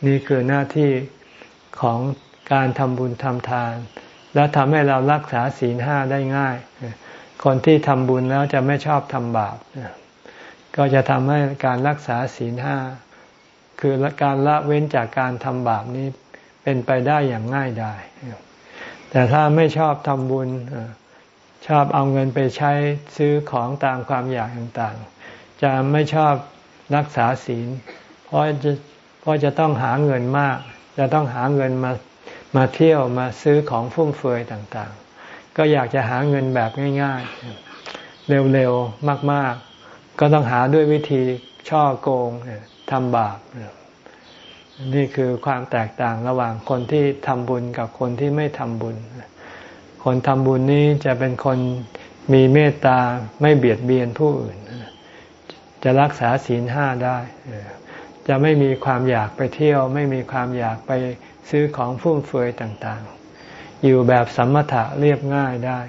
นี่คือหน้าที่ของการทำบุญทำทาน และทำให้เรารักษาศีลห้าได้ง่าย คนที่ทำบุญแล้วจะไม่ชอบทำบาปก็จะทำให้การรักษาศีลห้าคือการละเว้นจากการทำบาปนี้เป็นไปได้อย่างง่ายดายแต่ถ้าไม่ชอบทำบุญ ชอบเอาเงินไปใช้ซื้อของตามความอยากต่างๆ จะไม่ชอบรักษาศีล เพราะจะเพราะจะต้องหาเงินมาก จะต้องหาเงินมามาเที่ยวมาซื้อของฟุ่มเฟือยต่างๆ ก็อยากจะหาเงินแบบง่ายๆ เร็วๆ มากๆ ก็ต้องหาด้วยวิธีช่อโกงทำบาปนี่คือความแตกต่างระหว่างคนที่ทำบุญกับคนที่ไม่ทำบุญ คนทำบุญนี้จะเป็นคนมีเมตตาไม่เบียดเบียนผู้อื่น จะรักษาศีลห้าได้ จะไม่มีความอยากไปเที่ยว ไม่มีความอยากไปซื้อของฟุ่มเฟือยต่างๆ อยู่แบบสัมมถะเรียบง่ายได้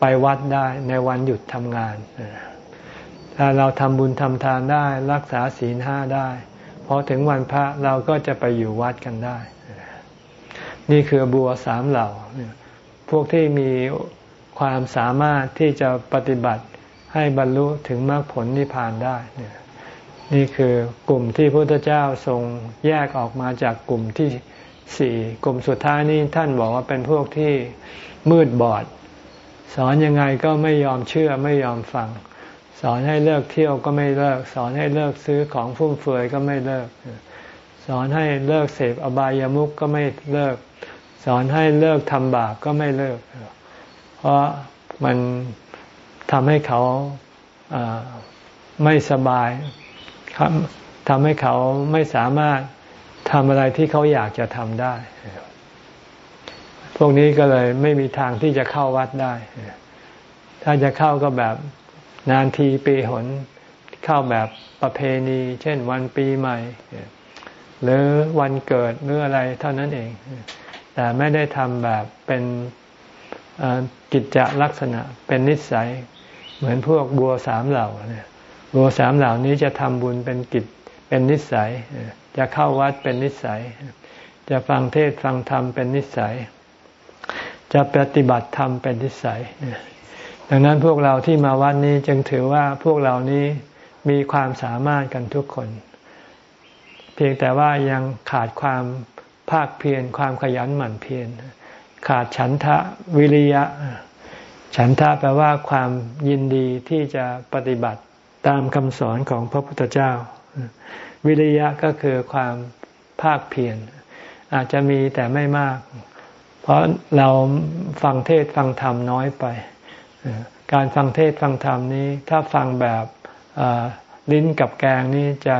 ไปวัดได้ในวันหยุดทำงาน ถ้าเราทำบุญทำทานได้ รักษาศีลห้าได้พอถึงวันพระเราก็จะไปอยู่วัดกันได้ นี่คือบัวสามเหล่า พวกที่มีความสามารถที่จะปฏิบัติให้บรรลุถึงมรรคผลนิพพานได้นี่คือกลุ่มที่พระพุทธเจ้าทรงแยกออกมาจากกลุ่มที่สี่กลุ่มสุดท้ายนี้ท่านบอกว่าเป็นพวกที่มืดบอด สอนยังไงก็ไม่ยอมเชื่อไม่ยอมฟัง สอนให้เลิกเที่ยวก็ไม่เลิก สอนให้เลิกซื้อของฟุ่มเฟือยก็ไม่เลิก สอนให้เลิกเสพอบายามุขก็ไม่เลิก สอนให้เลิกทำบาปก็ไม่เลิก เพราะมันทำให้เขาไม่สบายทำให้เขาไม่สามารถทำอะไรที่เขาอยากจะทำได้ พวกนี้ก็เลยไม่มีทางที่จะเข้าวัดได้ ถ้าจะเข้าก็แบบนานทีปีหน เข้าแบบประเพณี เช่นวันปีใหม่ หรือวันเกิดหรืออะไรเท่านั้นเอง แต่ไม่ได้ทำแบบเป็นกิจจลักษณะเป็นนิสัย เหมือนพวกบัวสามเหล่าเนี่ยบัวสามเหล่านี้จะทำบุญเป็นกิจเป็นนิสัย จะเข้าวัดเป็นนิสัย จะฟังเทศฟังธรรมเป็นนิสัย จะปฏิบัติธรรมเป็นนิสัย ดังนั้นพวกเราที่มาวัดนี้จึงถือว่าพวกเรานี้มีความสามารถกันทุกคน เพียงแต่ว่ายังขาดความ ภาคเพียรความขยันหมั่นเพียรขาดฉันทะวิริยะ ฉันทะแปลว่าความยินดีที่จะปฏิบัติตามคำสอนของพระพุทธเจ้า วิริยะก็คือความภาคเพียรอาจจะมีแต่ไม่มาก เพราะเราฟังเทศฟังธรรมน้อยไป การฟังเทศฟังธรรมนี้ ถ้าฟังแบบลิ้นกับแกงนี้จะ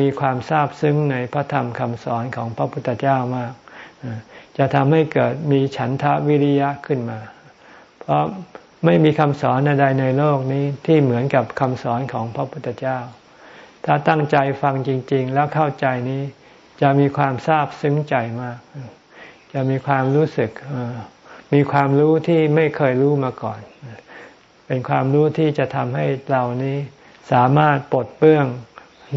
มีความทราบซึ้งในพระธรรมคำสอนของพระพุทธเจ้ามาก จะทำให้เกิดมีฉันทะวิริยะขึ้นมา เพราะไม่มีคำสอนใดในโลกนี้ที่เหมือนกับคำสอนของพระพุทธเจ้า ถ้าตั้งใจฟังจริง ๆ แล้วเข้าใจนี้ จะมีความทราบซึ้งใจมาก จะมีความรู้สึกมีความรู้ที่ไม่เคยรู้มาก่อน เป็นความรู้ที่จะทำให้เรานี้สามารถปลดเปื้อง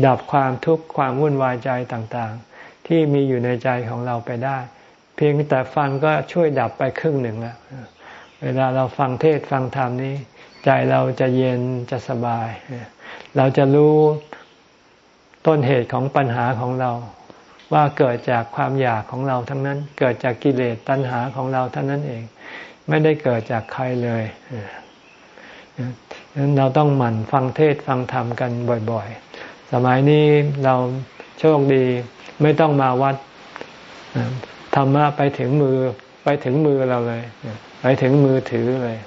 ดับความทุกข์ความวุ่นวายใจต่างๆ ที่มีอยู่ในใจของเราไปได้ เพียงแต่ฟังก็ช่วยดับไปครึ่งหนึ่งแล้วเวลาเราฟังเทศฟังธรรมนี้ ใจเราจะเย็นจะสบาย เราจะรู้ต้นเหตุของปัญหาของเรา ว่าเกิดจากความอยากของเราทั้งนั้น เกิดจากกิเลสตัณหาของเราทั้งนั้นเอง ไม่ได้เกิดจากใครเลยนั้นเราต้องหมั่นฟังเทศฟังธรรมกันบ่อย ๆ สมัยนี้เราโชคดีไม่ต้องมาวัดธรรมะไปถึงมือไปถึงมือเราเลย ไปถึงมือถือเลย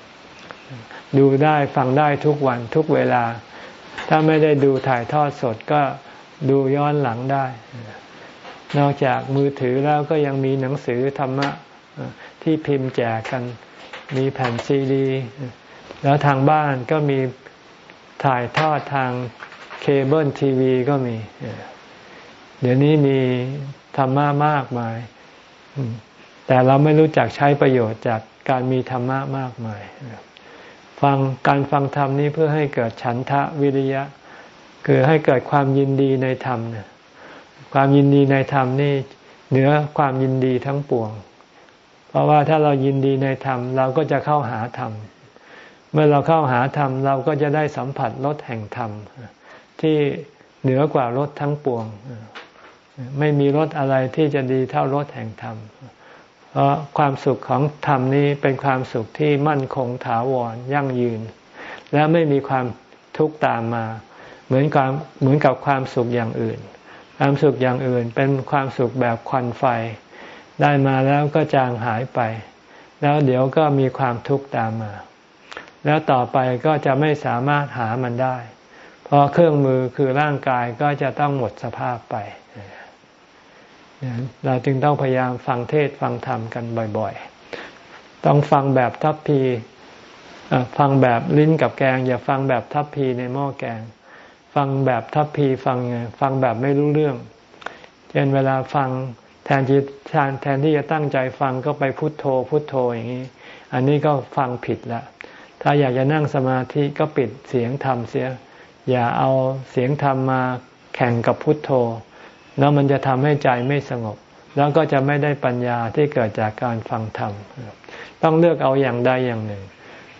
ดูได้ฟังได้ทุกวันทุกเวลา ถ้าไม่ได้ดูถ่ายทอดสดก็ดูย้อนหลังได้ นอกจากมือถือแล้วก็ยังมีหนังสือธรรมะที่พิมพ์แจกกัน มีแผ่นซีดี แล้วทางบ้านก็มีถ่ายทอดทาง เคเบิลทีวีก็มี เดี๋ยวนี้มีธรรมะมากมาย แต่เราไม่รู้จักใช้ประโยชน์จากการมีธรรมะมากมาย ฟังการฟังธรรมนี้เพื่อให้เกิดฉันทะวิริยะ คือให้เกิดความยินดีในธรรมนี่ยความยินดีในธรรมนี่เหนือความยินดีทั้งปวง เพราะว่าถ้าเรายินดีในธรรม เราก็จะเข้าหาธรรม เมื่อเราเข้าหาธรรม เราก็จะได้สัมผัสรสแห่งธรรม ที่เหนือกว่ารสทั้งปวง ไม่มีรสอะไรที่จะดีเท่ารสแห่งธรรม เพราะความสุขของธรรมนี้เป็นความสุขที่มั่นคงถาวรยั่งยืน และไม่มีความทุกข์ตามมา เหมือนความเหมือนกับความสุขอย่างอื่น ความสุขอย่างอื่นเป็นความสุขแบบควันไฟ ได้มาแล้วก็จางหายไป แล้วเดี๋ยวก็มีความทุกข์ตามมา แล้วต่อไปก็จะไม่สามารถหามันได้ เพราะเครื่องมือคือร่างกายก็จะต้องหมดสภาพไป เราจึงต้องพยายามฟังเทศฟังธรรมกันบ่อย ๆ ต้องฟังแบบทัพพีฟังแบบลิ้นกับแกง อย่าฟังแบบทัพพีในหม้อแกง ฟังแบบทัพพีฟังไงฟังแบบไม่รู้เรื่องเช่นเวลาฟังแทนที่แทนแทนที่จะตั้งใจฟังก็ไปพุโทโธ พุโทโธอย่างนี้ อันนี้ก็ฟังผิดละ ถ้าอยากจะนั่งสมาธิก็ปิดเสียงธรรมเสีย อย่าเอาเสียงธรรมมาแข่งกับพุทโธ แล้วมันจะทำให้ใจไม่สงบ แล้วก็จะไม่ได้ปัญญาที่เกิดจากการฟังธรรม ต้องเลือกเอาอย่างใดอย่างหนึ่ง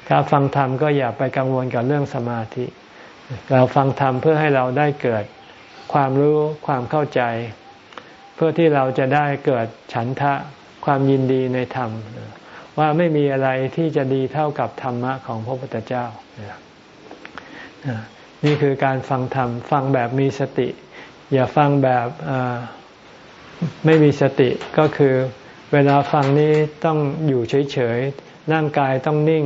ถ้าฟังธรรมก็อย่าไปกังวลกับเรื่องสมาธิ เราฟังธรรมเพื่อให้เราได้เกิดความรู้ความเข้าใจ เพื่อที่เราจะได้เกิดฉันทะความยินดีในธรรม ว่าไม่มีอะไรที่จะดีเท่ากับธรรมะของพระพุทธเจ้า นี่คือการฟังธรรม ฟังแบบมีสติ อย่าฟังแบบไม่มีสติก็คือเวลาฟังนี้ต้องอยู่เฉยๆ ร่างกายต้องนิ่ง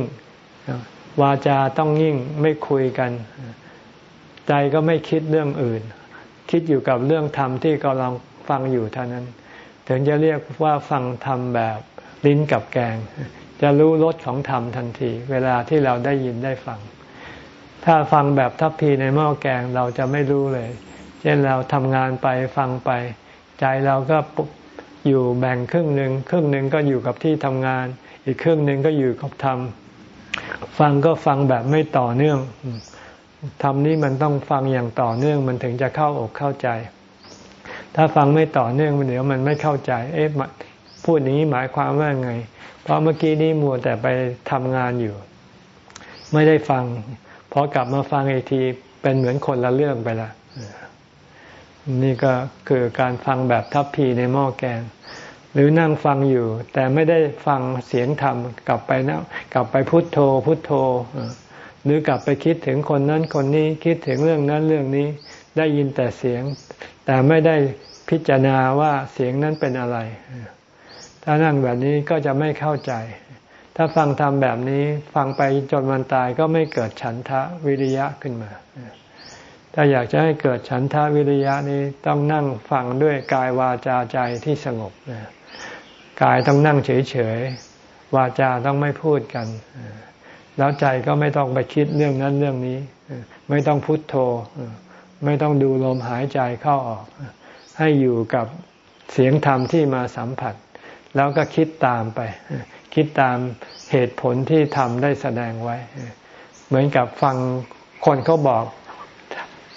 วาจาต้องยิ่งไม่คุยกัน ใจก็ไม่คิดเรื่องอื่น คิดอยู่กับเรื่องธรรมที่กำลังฟังอยู่เท่านั้น ถึงจะเรียกว่าฟังธรรมแบบลิ้นกับแกง จะรู้รสของธรรมทันที เวลาที่เราได้ยินได้ฟัง ถ้าฟังแบบทัพพีในหม้อแกงเราจะไม่รู้เลย เช่นเราทำงานไปฟังไป ใจเราก็อยู่แบ่งครึ่งหนึ่งครึ่งหนึ่งก็อยู่กับที่ทำงาน อีกครึ่งหนึ่งก็อยู่กับธรรมฟังก็ฟังแบบไม่ต่อเนื่องทำนี้มันต้องฟังอย่างต่อเนื่องมันถึงจะเข้าอกเข้าใจ ถ้าฟังไม่ต่อเนื่องมันเดี๋ยวมันไม่เข้าใจ เอ๊ะพูดอย่างนี้หมายความว่าไง เพราะเมื่อกี้นี้มัวแต่ไปทำงานอยู่ ไม่ได้ฟัง พอกลับมาฟังอีกทีเป็นเหมือนคนละเรื่องไปละนี่ก็คือการฟังแบบทัพพีในหม้อแกง หรือนั่งฟังอยู่ แต่ไม่ได้ฟังเสียงธรรมกลับไปนะกลับไปพุทโธ พุทโธ หรือกลับไปคิดถึงคนนั้นคนนี้คิดถึงเรื่องนั้นเรื่องนี้ ได้ยินแต่เสียง แต่ไม่ได้พิจารณาว่าเสียงนั้นเป็นอะไร ถ้านั่งแบบนี้ก็จะไม่เข้าใจ ถ้าฟังธรรมแบบนี้ฟังไปจนวันตายก็ไม่เกิดฉันทะวิริยะขึ้นมา ถ้าอยากจะให้เกิดฉันทะวิริยะนี้ต้องนั่งฟังด้วยกายวาจาใจที่สงบนะกายต้องนั่งเฉยๆวาจาต้องไม่พูดกัน แล้วใจก็ไม่ต้องไปคิดเรื่องนั้นเรื่องนี้ ไม่ต้องพุทโธ ไม่ต้องดูลมหายใจเข้าออก ให้อยู่กับเสียงธรรมที่มาสัมผัส แล้วก็คิดตามไป คิดตามเหตุผลที่ธรรมได้แสดงไว้ เหมือนกับฟังคนเขาบอก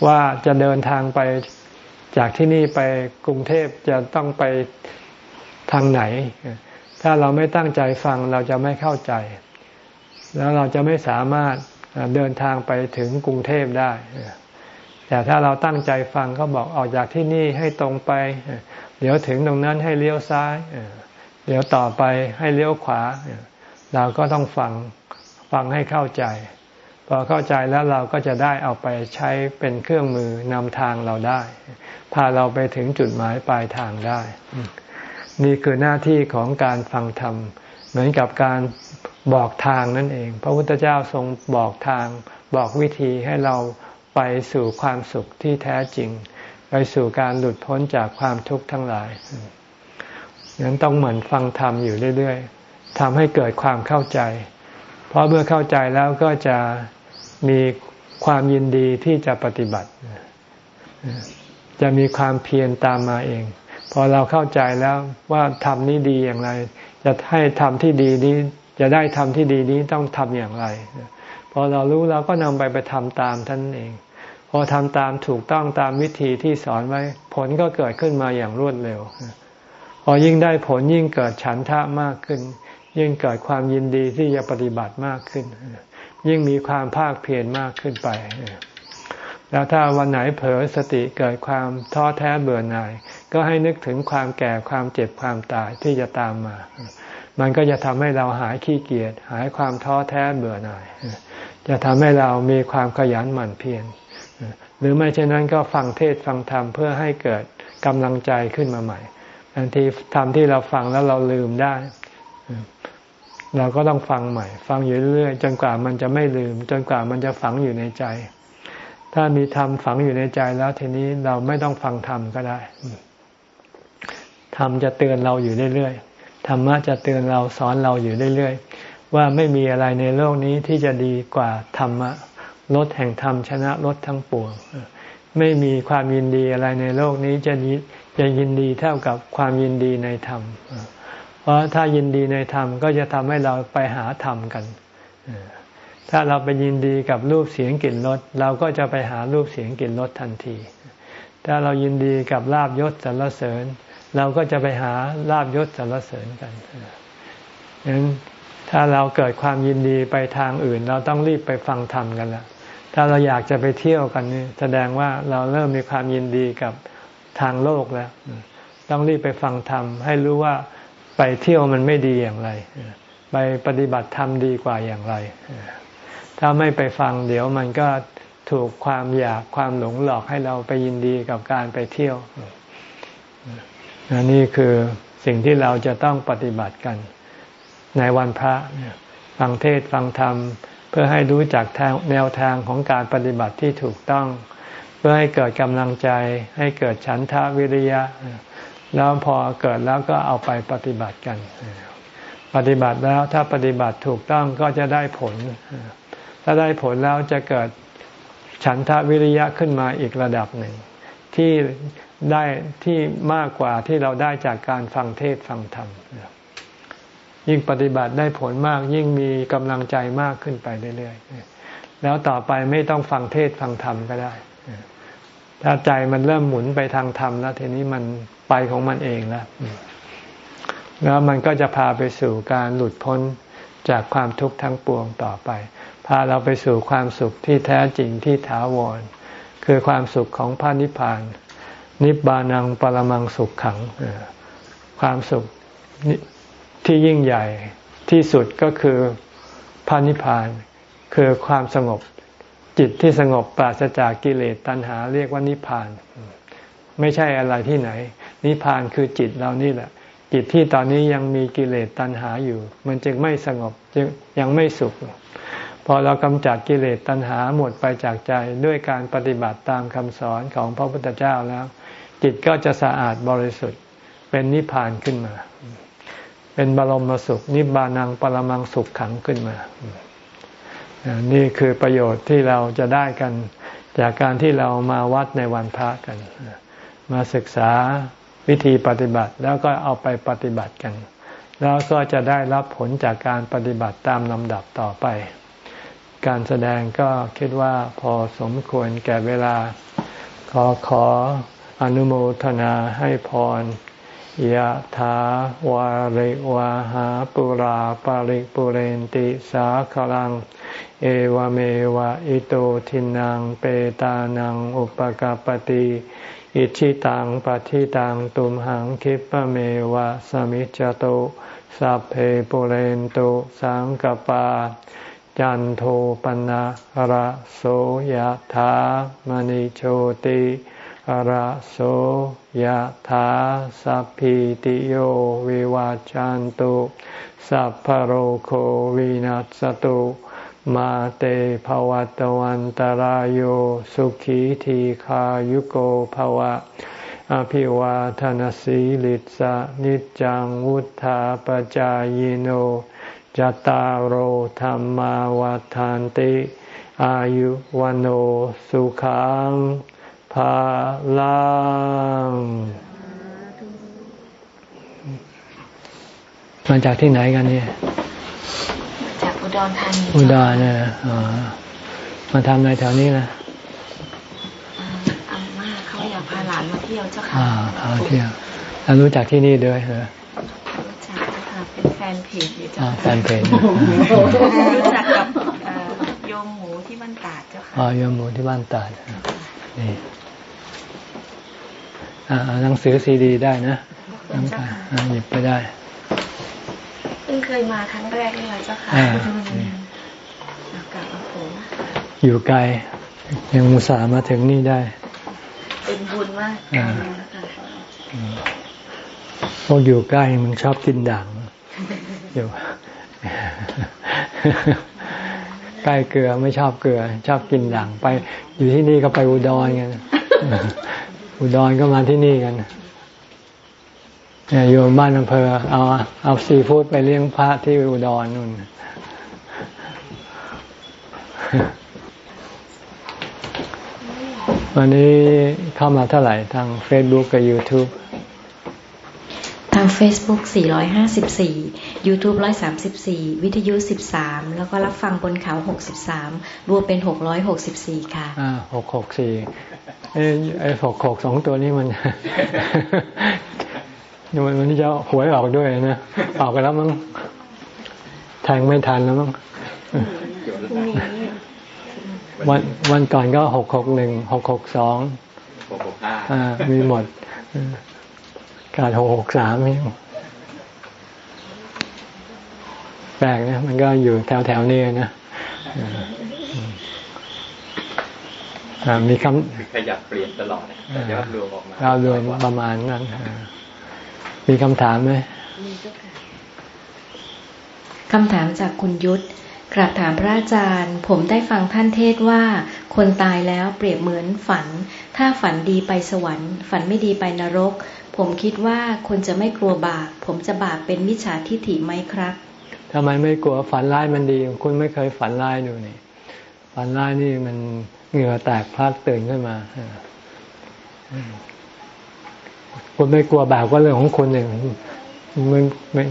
ว่าจะเดินทางไปจากที่นี่ไปกรุงเทพจะต้องไปทางไหน ถ้าเราไม่ตั้งใจฟังเราจะไม่เข้าใจ แล้วเราจะไม่สามารถเดินทางไปถึงกรุงเทพได้ แต่ถ้าเราตั้งใจฟังเขาบอกออกจากที่นี่ให้ตรงไป เดี๋ยวถึงตรงนั้นให้เลี้ยวซ้าย เดี๋ยวต่อไปให้เลี้ยวขวา เราก็ต้องฟังฟังให้เข้าใจ พอเข้าใจแล้วเราก็จะได้เอาไปใช้เป็นเครื่องมือนำทางเราได้ พาเราไปถึงจุดหมายปลายทางได้ นี่คือหน้าที่ของการฟังธรรม เหมือนกับการบอกทางนั่นเอง พระพุทธเจ้าทรงบอกทาง บอกวิธีให้เราไปสู่ความสุขที่แท้จริง ไปสู่การหลุดพ้นจากความทุกข์ทั้งหลาย นั้นต้องเหมือนฟังธรรมอยู่เรื่อยๆทำให้เกิดความเข้าใจ เพราะเมื่อเข้าใจแล้วก็จะมีความยินดีที่จะปฏิบัติ จะมีความเพียรตามมาเอง พอเราเข้าใจแล้วว่าทำนี้ดีอย่างไร จะให้ทำที่ดีนี้ จะได้ทำที่ดีนี้ต้องทำอย่างไร พอเรารู้เราก็นำไปไปทำตามท่านเอง พอทำตามถูกต้องตามวิธีที่สอนไว้ ผลก็เกิดขึ้นมาอย่างรวดเร็ว ออยิ่งได้ผลยิ่งเกิดฉันทะมากขึ้น ยิ่งเกิดความยินดีที่จะปฏิบัติมากขึ้น ยิ่งมีความภาคเพียรมากขึ้นไป แล้วถ้าวันไหนเผลอสติเกิดความท้อแท้เบื่อหน่าย ก็ให้นึกถึงความแก่ความเจ็บความตายที่จะตามมา มันก็จะทำให้เราหายขี้เกียจหายความท้อแท้เบื่อหน่าย จะทำให้เรามีความขยันหมั่นเพียรหรือไม่เช่นนั้นก็ฟังเทศฟังธรรมเพื่อให้เกิดกำลังใจขึ้นมาใหม่ บางทีธรรมที่เราฟังแล้วเราลืมได้ เราก็ต้องฟังใหม่ ฟังอยู่เรื่อยจนกว่ามันจะไม่ลืม จนกว่ามันจะฝังอยู่ในใจ ถ้ามีธรรมฝังอยู่ในใจแล้วทีนี้เราไม่ต้องฟังธรรมก็ได้ธรรมจะเตือนเราอยู่เรื่อยๆธรรมะจะเตือนเราสอนเราอยู่เรื่อยๆว่าไม่มีอะไรในโลกนี้ที่จะดีกว่าธรรมะลดแห่งธรรมชนะลดทั้งปวงไม่มีความยินดีอะไรในโลกนี้จะ จะยินดีเท่ากับความยินดีในธรรม เพราะถ้ายินดีในธรรมก็จะทำให้เราไปหาธรรมกัน ถ้าเราไปยินดีกับรูปเสียงกลิ่นรสเราก็จะไปหารูปเสียงกลิ่นรสทันที ถ้าเรายินดีกับลาบยศสรรเสริญ เราก็จะไปหาลาบยศสรรเสริญกันดังนั้นถ้าเราเกิดความยินดีไปทางอื่น เราต้องรีบไปฟังธรรมกันละถ้าเราอยากจะไปเที่ยวกันนี่แสดงว่าเราเริ่มมีความยินดีกับ ทางโลกแล้ว ต้องรีบไปฟังธรรม ให้รู้ว่าไปเที่ยวมันไม่ดีอย่างไร ไปปฏิบัติธรรมดีกว่าอย่างไร ถ้าไม่ไปฟังเดี๋ยวมันก็ถูกความอยากความหลงหลอกให้เราไปยินดีกับการไปเที่ยวนี่คือสิ่งที่เราจะต้องปฏิบัติกัน ในวันพระฟังเทศฟังธรรม เพื่อให้รู้จักแนวทางของการปฏิบัติที่ถูกต้อง เพื่อให้เกิดกำลังใจ ให้เกิดฉันทะวิริยะ แล้วพอเกิดแล้วก็เอาไปปฏิบัติกัน ปฏิบัติแล้วถ้าปฏิบัติถูกต้องก็จะได้ผล ถ้าได้ผลแล้วจะเกิดฉันทะวิริยะขึ้นมาอีกระดับหนึ่ง ที่ได้ที่มากกว่าที่เราได้จากการฟังเทศฟังธรรมยิ่งปฏิบัติได้ผลมากยิ่งมีกำลังใจมากขึ้นไปเรื่อยๆแล้วต่อไปไม่ต้องฟังเทศฟังธรรมก็ได้ ถ้าใจมันเริ่มหมุนไปทางธรรมแล้วทีนี้มันไปของมันเองแล้วแล้วมันก็จะพาไปสู่การหลุดพ้นจากความทุกข์ทั้งปวงต่อไป พาเราไปสู่ความสุขที่แท้จริงที่ถาวร คือความสุขของพระนิพพาน นิบานังปรมังสุขขัง ความสุขที่ยิ่งใหญ่ที่สุดก็คือพระนิพพาน คือความสงบ จิตที่สงบปราศจากกิเลสตัณหา เรียกว่านิพพาน ไม่ใช่อะไรที่ไหน นิพพานคือจิตเรานี่แหละ จิตที่ตอนนี้ยังมีกิเลสตัณหาอยู่ มันจึงไม่สงบจึงยังไม่สุข พอเรากำจัดกิเลสตัณหาหมดไปจากใจด้วยการปฏิบัติตามคำสอนของพระพุทธเจ้าแล้ว จิตก็จะสะอาดบริสุทธิ์เป็นนิพพานขึ้นมา เป็นบรมสุข นิบานังปรมังสุขขังขึ้นมา นี่คือประโยชน์ที่เราจะได้กัน จากการที่เรามาวัดในวันพระกัน มาศึกษาวิธีปฏิบัติแล้วก็เอาไปปฏิบัติกัน แล้วก็จะได้รับผลจากการปฏิบัติตามลำดับต่อไป การแสดงก็คิดว่าพอสมควรแก่เวลา ขอขออนุโมทนาให้พร ยะถาวาริวาหาปุราปาริปุเรนติสาขลัง เอวเมวะอิโตทินังเปตานังอุปกาปติอิชิตังปฏิตังตุมหังคิปะเมวะสมิจจโตสัพเพปุเรนโตสังกปา จันโทปนะระโสยธามณิโชติ ระโสยธาสัพพิติโยวิวาจันตุสัพพโรโควินัสตุมาเตภวัตวันตารโยสุขีทีขายุโกภวะ อภิวาทนสีลิสะนิจังวุธาปจายโนจตารโหธรรมาวาทานติ อายุวันโอสุขัง ภาลังมาจากที่ไหนกันเนี่ย จากอุดรธานี อุดรเนี่ยมาทำอะไรแถวนี้นะอาม่าเขาอยากพาหลานมาเที่ยวเจ้าค่ะพาเที่ยวรู้จักที่นี่ด้วยเหรอรู้จักค่ะเป็นแฟนเพจอยู่เจ้าอ่าค่ะแฟนเพจรู้จักกับเอ่อโยมหมูที่บ้านตาดเจ้าค่ะอ๋อโยมหมูที่บ้านตาดนี่อ่าเอา หนังสือซีดีได้นะน้ำตาหยิบไปได้เพิ่งเคยมาครั้งแรกนี่แหละเจ้าค่ะอ่าเอากลับมาผมอยู่ไกล ยังมุสามาถึงนี่ได้ เป็นบุญมากพวกอยู่ใกล้มันชอบกินด่างอยู่ใกล้เกลือไม่ชอบเกลือ ชอบกินด่างไป อยู่ที่นี่ก็ไปอุดรกัน อุดรก็มาที่นี่กันเนี่ยโยมบ้านอำเภอ เอาเอาซีฟู้ดไปเลี้ยงพระที่อุดรนู่นวันนี้เข้ามาเท่าไหร่ทาง Facebook กับ YouTube าง Facebook 454 YouTube 134 วิทยุ 13 แล้วก็รับฟังบนเขา 63 รวมเป็น 664 ค่ะ อ่าหกหกสี่เอ้ยไอ้หกหกสองตัวนี้มันมันมันจะหวยออกด้วยนะ ออกไปแล้วมั้งแทงไม่ทันแล้วมั้งวันวันก่อนก็หกหกหนึ่งหกหกสองหกหกห้าอ่ามีหมดเออ การหกหกสามนี่แปลกนะ มันก็อยู่แถวแถวๆนี้นะอ่าอ่ามีคำคือขยับเปลี่ยนตลอดแต่ยอดรวมออกมาเรารวมประมาณนั้นอ่ามีคำถามไหมคำถามจากคุณยุทธกราบถามพระอาจารย์ ผมได้ฟังท่านเทศว่า คนตายแล้วเปรียบเหมือนฝัน ถ้าฝันดีไปสวรรค์ ฝันไม่ดีไปนรก ผมคิดว่าคนจะไม่กลัวบาป ผมจะบาปเป็นมิจฉาทิฏฐิไหมครับทำไมไม่กลัวฝันร้ายมันดี คุณไม่เคยฝันร้ายดูนี่ฝันร้ายนี่มันเหงื่อแตกพลัดตื่นขึ้นมาอ่าคุณไม่กลัวบาปก็เรื่องของคุณเองไม่ไม่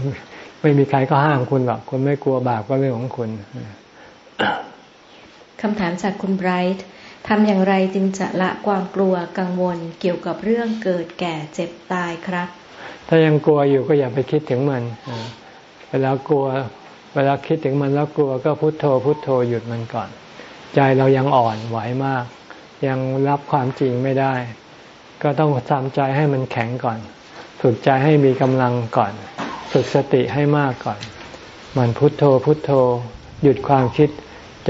ไม่มีใครก็ห้ามคุณหรอกคุณไม่กลัวบาปก็เรื่องของคุณคำถามจากคุณไบรท์ ทำอย่างไรจึงจะละความกลัวกังวลเกี่ยวกับเรื่องเกิดแก่เจ็บตายครับ ถ้ายังกลัวอยู่ก็อย่าไปคิดถึงมันเวลากลัว เวลาคิดถึงมันแล้วกลัวก็พุโทโธพุโทโธหยุดมันก่อน ใจเรายังอ่อนไหวมาก ยังรับความจริงไม่ได้ ก็ต้องทำใจให้มันแข็งก่อน ฝึกใจให้มีกำลังก่อน ฝึกสติให้มากก่อน มันพุโทโธพุโทโธ หยุดความคิด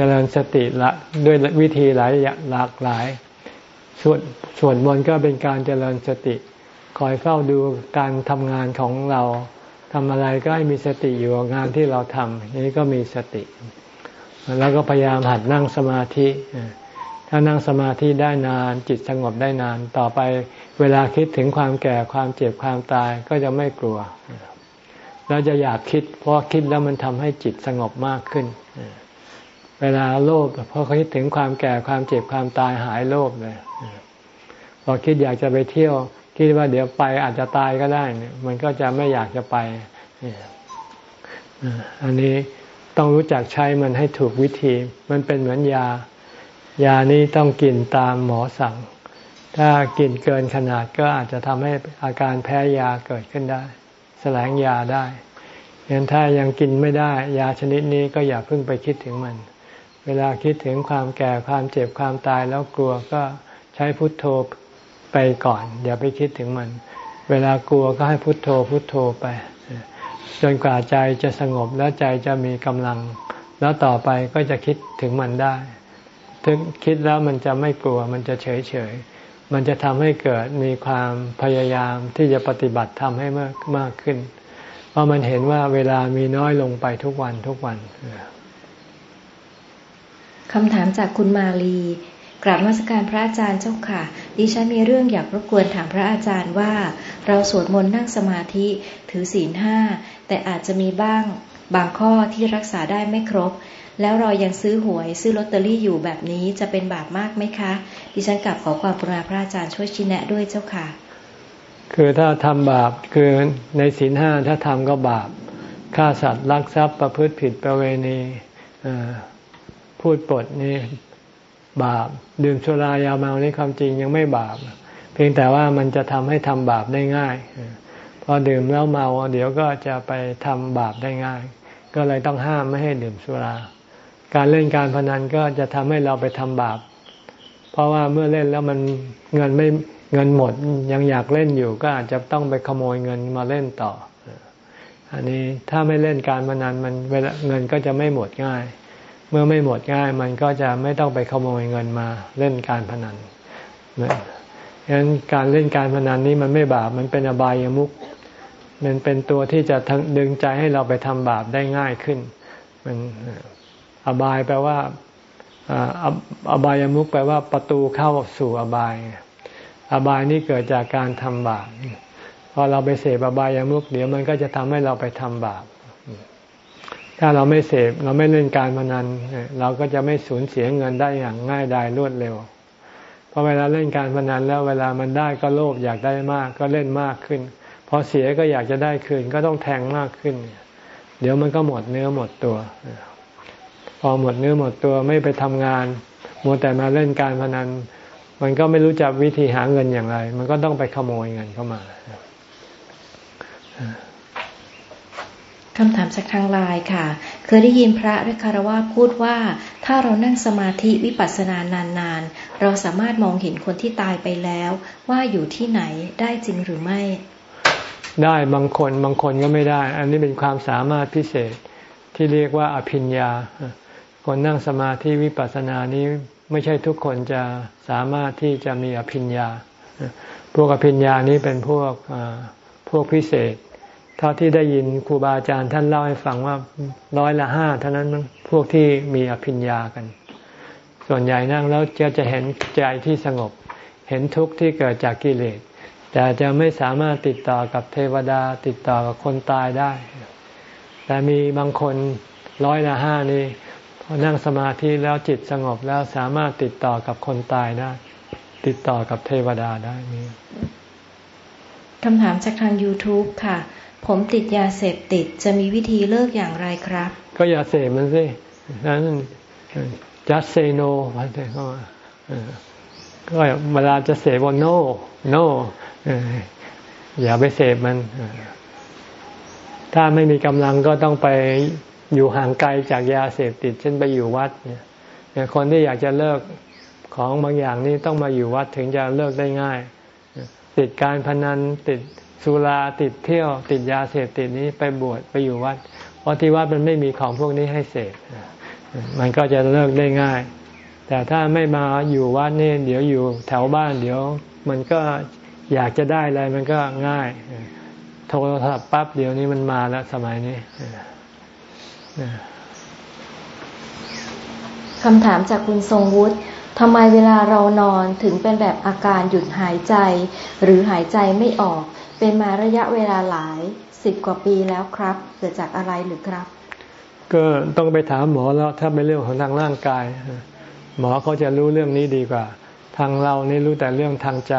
เจริญสติละด้วยวิธีหลายอย่างหลากหลาย ส่วนส่วนบนก็เป็นการเจริญสติ คอยเฝ้าดูการทำงานของเราทำอะไรก็ให้มีสติอยู่กับงานที่เราทำนี้ก็มีสติ แล้วก็พยายามหัดนั่งสมาธิ ถ้านั่งสมาธิได้นานจิตสงบได้นานต่อไป เวลาคิดถึงความแก่ความเจ็บความตายก็จะไม่กลัว แล้วจะอยากคิด เพราะคิดแล้วมันทำให้จิตสงบมากขึ้น เวลาโลภพอคิดถึงความแก่ความเจ็บความตายหายโลภเลยพอคิดอยากจะไปเที่ยว คิดว่าเดี๋ยวไปอาจจะตายก็ได้เนี่ยมันก็จะไม่อยากจะไปอันนี้ต้องรู้จักใช้มันให้ถูกวิธี มันเป็นเหมือนยา ยานี้ต้องกินตามหมอสั่ง ถ้ากินเกินขนาดก็อาจจะทำให้อาการแพ้ยาเกิดขึ้นได้ แสลงยาได้ยันถ้ายังกินไม่ได้ ยาชนิดนี้ก็อย่าเพิ่งไปคิดถึงมัน เวลาคิดถึงความแก่ความเจ็บความตายแล้วกลัวก็ใช้พุทโธไปก่อนอย่าไปคิดถึงมัน เวลากลัวก็ให้พุทโธพุทโธไป จนกว่าใจจะสงบแล้วใจจะมีกำลัง แล้วต่อไปก็จะคิดถึงมันได้ ถึงคิดแล้วมันจะไม่กลัวมันจะเฉยเฉยมันจะทำให้เกิดมีความพยายามที่จะปฏิบัติทำให้มากมากขึ้น เพราะมันเห็นว่าเวลามีน้อยลงไปทุกวันทุกวัน คำถามจากคุณมาลี กราบมัสการพระอาจารย์เจ้าค่ะ ดิฉันมีเรื่องอยากรบกวนถามพระอาจารย์ว่า เราสวดมนต์นั่งสมาธิถือศีลห้าแต่อาจจะมีบ้างบางข้อที่รักษาได้ไม่ครบ แล้วเรายังซื้อหวยซื้อลอตเตอรี่อยู่แบบนี้จะเป็นบาปมากไหมคะ ดิฉันกลับขอความกรุณาพระอาจารย์ช่วยชี้แนะด้วยเจ้าค่ะ คือถ้าทำบาปคือในศีลห้าถ้าทำก็บาปฆ่าสัตว์ลักทรัพย์ประพฤติผิดประเวณีเอ่อ พูดปดนี่บาป ดื่มสุรายาเมานี่ความจริงยังไม่บาป เพียงแต่ว่ามันจะทำให้ทำบาปได้ง่าย พอดื่มแล้วเมาเดี๋ยวก็จะไปทำบาปได้ง่าย ก็เลยต้องห้ามไม่ให้ดื่มสุรา การเล่นการพนันก็จะทำให้เราไปทำบาป เพราะว่าเมื่อเล่นแล้วมันเงินไม่เงินหมดยังอยากเล่นอยู่ก็อาจจะต้องไปขโมยเงินมาเล่นต่อ อันนี้ถ้าไม่เล่นการพนันมันเวลาเงินก็จะไม่หมดง่าย เมื่อไม่หมดง่ายมันก็จะไม่ต้องไปขโมยเงินมาเล่นการพนันฉะนั้นการเล่นการพนันนี้มันไม่บาปมันเป็นอบายามุขมันเป็นตัวที่จะดึงใจให้เราไปทำบาปได้ง่ายขึ้น มันอบายแปลว่าอบายามุขแปลว่าประตูเข้าสู่อบาย อบายนี่เกิดจากการทำบาปพอเราไปเสพอบายามุขเดี๋ยวมันก็จะทำให้เราไปทำบาป ถ้าเราไม่เสพเราไม่เล่นการพนัน เราก็จะไม่สูญเสียเงินได้อย่างง่ายดายรวดเร็วพอเวลาเล่นการพนันแล้วเวลามันได้ก็โลภอยากได้มากก็เล่นมากขึ้นพอเสียก็อยากจะได้คืนก็ต้องแทงมากขึ้น เดี๋ยวมันก็หมดเนื้อหมดตัว พอหมดเนื้อหมดตัวไม่ไปทำงานมัวแต่มาเล่นการพนันมันก็ไม่รู้จักวิธีหาเงินอย่างไร มันก็ต้องไปขโมยเงินเข้ามา คำถามจากทางไลน์ค่ะ เคยได้ยินพระฤคารวาพูดว่า ถ้าเรานั่งสมาธิวิปัสสนานานๆ เราสามารถมองเห็นคนที่ตายไปแล้ว ว่าอยู่ที่ไหนได้จริงหรือไม่ ได้บางคนบางคนก็ไม่ได้ อันนี้เป็นความสามารถพิเศษที่เรียกว่าอภิญญา คนนั่งสมาธิวิปัสสนานี้ไม่ใช่ทุกคนจะสามารถที่จะมีอภิญญา พวกอภิญญานี้เป็นพวกพวกพิเศษ เท่าที่ได้ยินครูบาอาจารย์ท่านเล่าให้ฟังว่าร้อยละห้าเท่านั้นพวกที่มีอภิญญากัน ส่วนใหญ่นั่งแล้วจะจะเห็นใจที่สงบ เห็นทุกข์ที่เกิดจากกิเลสแต่จะไม่สามารถติดต่อกับเทวดาติดต่อกับคนตายได้ แต่มีบางคนร้อยละห้านี่พอนั่งสมาธิแล้วจิตสงบแล้วสามารถติดต่อกับคนตายได้ ติดต่อกับเทวดาได้มีคำถามจากทาง YouTube ค่ะ ผมติดยาเสพติดจะมีวิธีเลิกอย่างไรครับ ก็อย่าเสพมันสินั้น just say no มันเข้ามาก็เวลาจะเสพว่า no no อย่าไปเสพมัน ถ้าไม่มีกำลังก็ต้องไปอยู่ห่างไกลจากยาเสพติด เช่นไปอยู่วัดเนี่ยคนที่อยากจะเลิกของบางอย่างนี่ต้องมาอยู่วัดถึงจะเลิกได้ง่าย ติดการพนันติด สุราติดเที่ยว ติดยาเสพติดนี้ไปบวชไปอยู่วัด เพราะที่วัดมันไม่มีของพวกนี้ให้เสพมันก็จะเลิกได้ง่าย แต่ถ้าไม่มาอยู่วัดนี่เดี๋ยวอยู่แถวบ้านเดี๋ยว มันก็อยากจะได้อะไรมันก็ง่าย โทรศัพท์ปั๊บเดี๋ยวนี้มันมาแล้วสมัยนี้คำถามจากคุณทรงวุฒิทำไมเวลาเรานอนถึงเป็นแบบอาการหยุดหายใจ หรือหายใจไม่ออก เป็นมาระยะเวลาหลายสิบกว่าปีแล้วครับ เกิดจากอะไรหรือครับ ก็ต้องไปถามหมอแล้วถ้าเป็นเรื่องของทางร่างกาย หมอเขาจะรู้เรื่องนี้ดีกว่า ทางเรานี่รู้แต่เรื่องทางใจ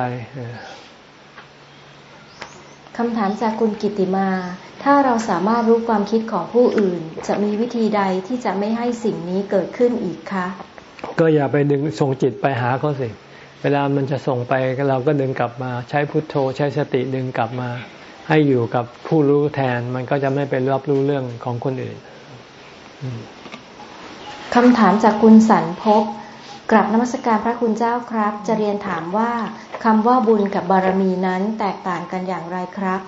คำถามจากคุณกิติมา ถ้าเราสามารถรู้ความคิดของผู้อื่น จะมีวิธีใดที่จะไม่ให้สิ่งนี้เกิดขึ้นอีกคะ ก็อย่าไปดึงส่งจิตไปหาเขาสิ เวลามันจะส่งไปเราก็ดึงกลับมา ใช้พุทโธ ใช้สติดึงกลับมา ให้อยู่กับผู้รู้แทน มันก็จะไม่ไปรับรู้เรื่องของคนอื่นคำถามจากคุณสันพบกลับนมัสการพระคุณเจ้าครับ จะเรียนถามว่าคำว่าบุญกับบารมีนั้นแตกต่างกันอย่างไรครับ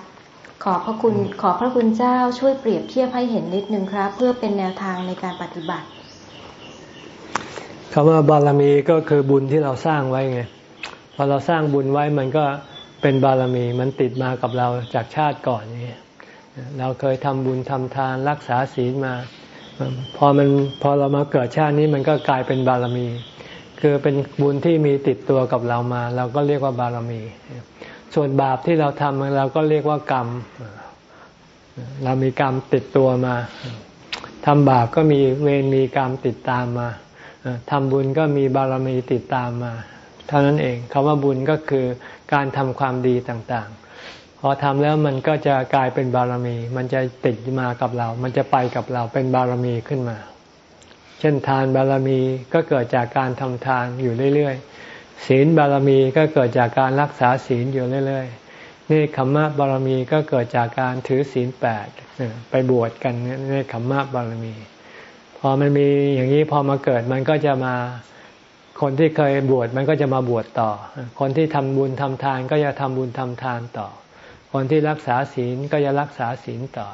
ขอพระคุณขอพระคุณเจ้าช่วยเปรียบเทียบให้เห็นนิดนึงครับ เพื่อเป็นแนวทางในการปฏิบัติ คำว่าบารมีก็คือบุญที่เราสร้างไว้ไงพอเราสร้างบุญไว้มันก็เป็นบารมีมันติดมากับเราจากชาติก่อนอย่างเงี้ยเราเคยทำบุญทำทานรักษาศีลมา พอมันพอเรามาเกิดชาตินี้มันก็กลายเป็นบารมี คือเป็นบุญที่มีติดตัวกับเรามา เราก็เรียกว่าบารมี ส่วนบาปที่เราทำเราก็เรียกว่ากรรม เรามีกรรมติดตัวมาทำบาปก็มีเวรมีกรรมติดตามมา ทำบุญก็มีบารมีติดตามมา เท่านั้นเองคำว่าบุญก็คือการทำความดีต่างๆ พอทำแล้วมันก็จะกลายเป็นบารมี มันจะติดมากับเรา มันจะไปกับเราเป็นบารมีขึ้นมา เช่นทานบารมีก็เกิดจากการทำทานอยู่เรื่อยๆ ศีลบารมีก็เกิดจากการรักษาศีลอยู่เรื่อยๆนี่ขมมะบารมีก็เกิดจากการถือศีลแปดไปบวชกันนี่ขมมะบารมี พอมันมีอย่างนี้พอมาเกิดมันก็จะมาคนที่เคยบวชมันก็จะมาบวชต่อ คนที่ทำบุญทำทานก็จะทำบุญทำทานต่อ คนที่รักษาศีลก็จะรักษาศีลต่อ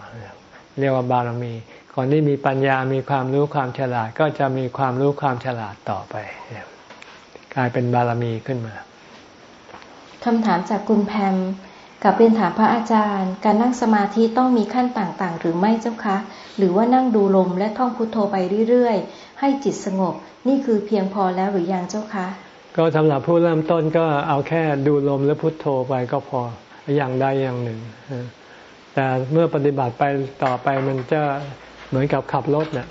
เรียกว่าบารมี คนที่มีปัญญามีความรู้ความฉลาดก็จะมีความรู้ความฉลาดต่อไป กลายเป็นบารมีขึ้นมาคำถามจากคุณแพมกับเรียนถามพระอาจารย์ การนั่งสมาธิต้องมีขั้นต่างๆ หรือไม่เจ้าคะ หรือว่านั่งดูลมและท่องพุทโธไปเรื่อยๆ ให้จิตสงบ นี่คือเพียงพอแล้วหรือยังเจ้าคะ ก็สำหรับผู้เริ่มต้นก็เอาแค่ดูลมและพุทโธไปก็พออย่างใดอย่างหนึ่ง แต่เมื่อปฏิบัติไปต่อไปมันจะเหมือนกับขับรถเนี่ย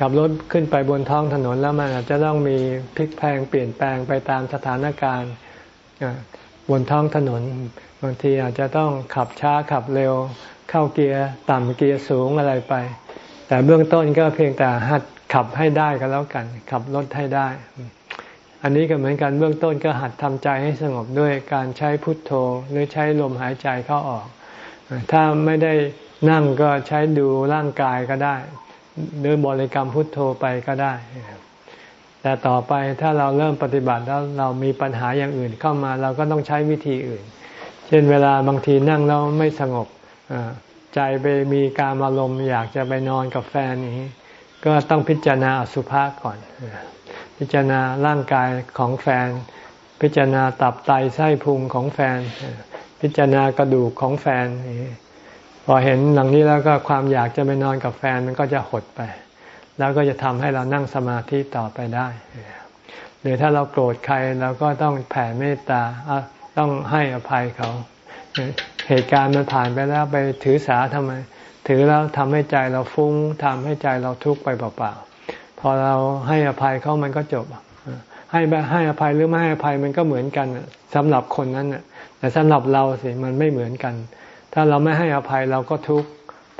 ขับรถขึ้นไปบนท้องถนนแล้วมันอาจจะต้องมีพลิกแพงเปลี่ยนแปลงไปตามสถานการณ์บนท้องถนน บางทีอาจจะต้องขับช้าขับเร็ว เข้าเกียร์ต่ำเกียร์สูงอะไรไป แต่เบื้องต้นก็เพียงแต่หัดขับให้ได้ก็แล้วกัน ขับรถให้ได้ อันนี้ก็เหมือนกันเบื้องต้นก็หัดทำใจให้สงบด้วยการใช้พุทโธหรือใช้ลมหายใจเข้าออก ถ้าไม่ได้นั่งก็ใช้ดูร่างกายก็ได้หรือบริกรรมพุทโธไปก็ได้ แต่ต่อไปถ้าเราเริ่มปฏิบัติแล้วเรามีปัญหาอย่างอื่นเข้ามาเราก็ต้องใช้วิธีอื่น เช่นเวลาบางทีนั่งแล้วไม่สงบ ใจไปมีการอารมณ์อยากจะไปนอนกับแฟนนี้ ก็ต้องพิจารณาอสุภะก่อน พิจารณาร่างกายของแฟน พิจารณาตับไตไส้พุงของแฟน พิจารณากระดูกของแฟน พอเห็นหลังนี้แล้วก็ความอยากจะไปนอนกับแฟนมันก็จะหดไป แล้วก็จะทำให้เรานั่งสมาธิต่อไปได้ หรือถ้าเราโกรธใครเราก็ต้องแผ่เมตตาต้องให้อภัยเขา เหตุการณ์มันผ่านไปแล้วไปถือสาทำไม ถือแล้วทำให้ใจเราฟุง้งทำให้ใจเราทุกข์ไปเปล่าๆพอเราให้อภัยเขามันก็จบให้ให้อภัยหรือไม่ให้อภัยมันก็เหมือนกันสำหรับคนนั้นแต่สำหรับเราสิมันไม่เหมือนกัน ถ้าเราไม่ให้อภัยเราก็ทุกข์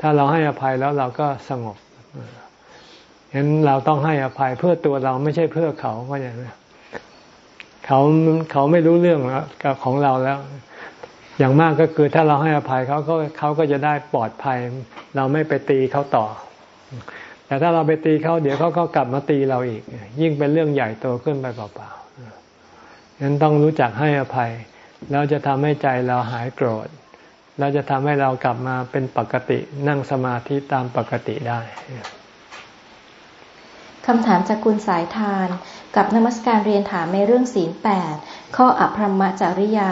ถ้าเราให้อภัยแล้วเราก็สงบฉะนั้นเราต้องให้อภัยเพื่อตัวเราไม่ใช่เพื่อเขาก็อย่างนี้เขาเขาไม่รู้เรื่องกับของเราแล้ว อย่างมากก็คือถ้าเราให้อภัยเขาก็เขาก็จะได้ปลอดภัย เราไม่ไปตีเขาต่อ แต่ถ้าเราไปตีเขาเดี๋ยวเขาก็กลับมาตีเราอีก ยิ่งเป็นเรื่องใหญ่โตขึ้นไปเปล่าๆฉะนั้นต้องรู้จักให้อภัย แล้วจะทำให้ใจเราหายโกรธแล้วจะทำให้เรากลับมาเป็นปกตินั่งสมาธิตามปกติได้คำถามจากคุณสายทาน กับนมัสการเรียนถามในเรื่องศีลแปดข้ออภรรมจริยา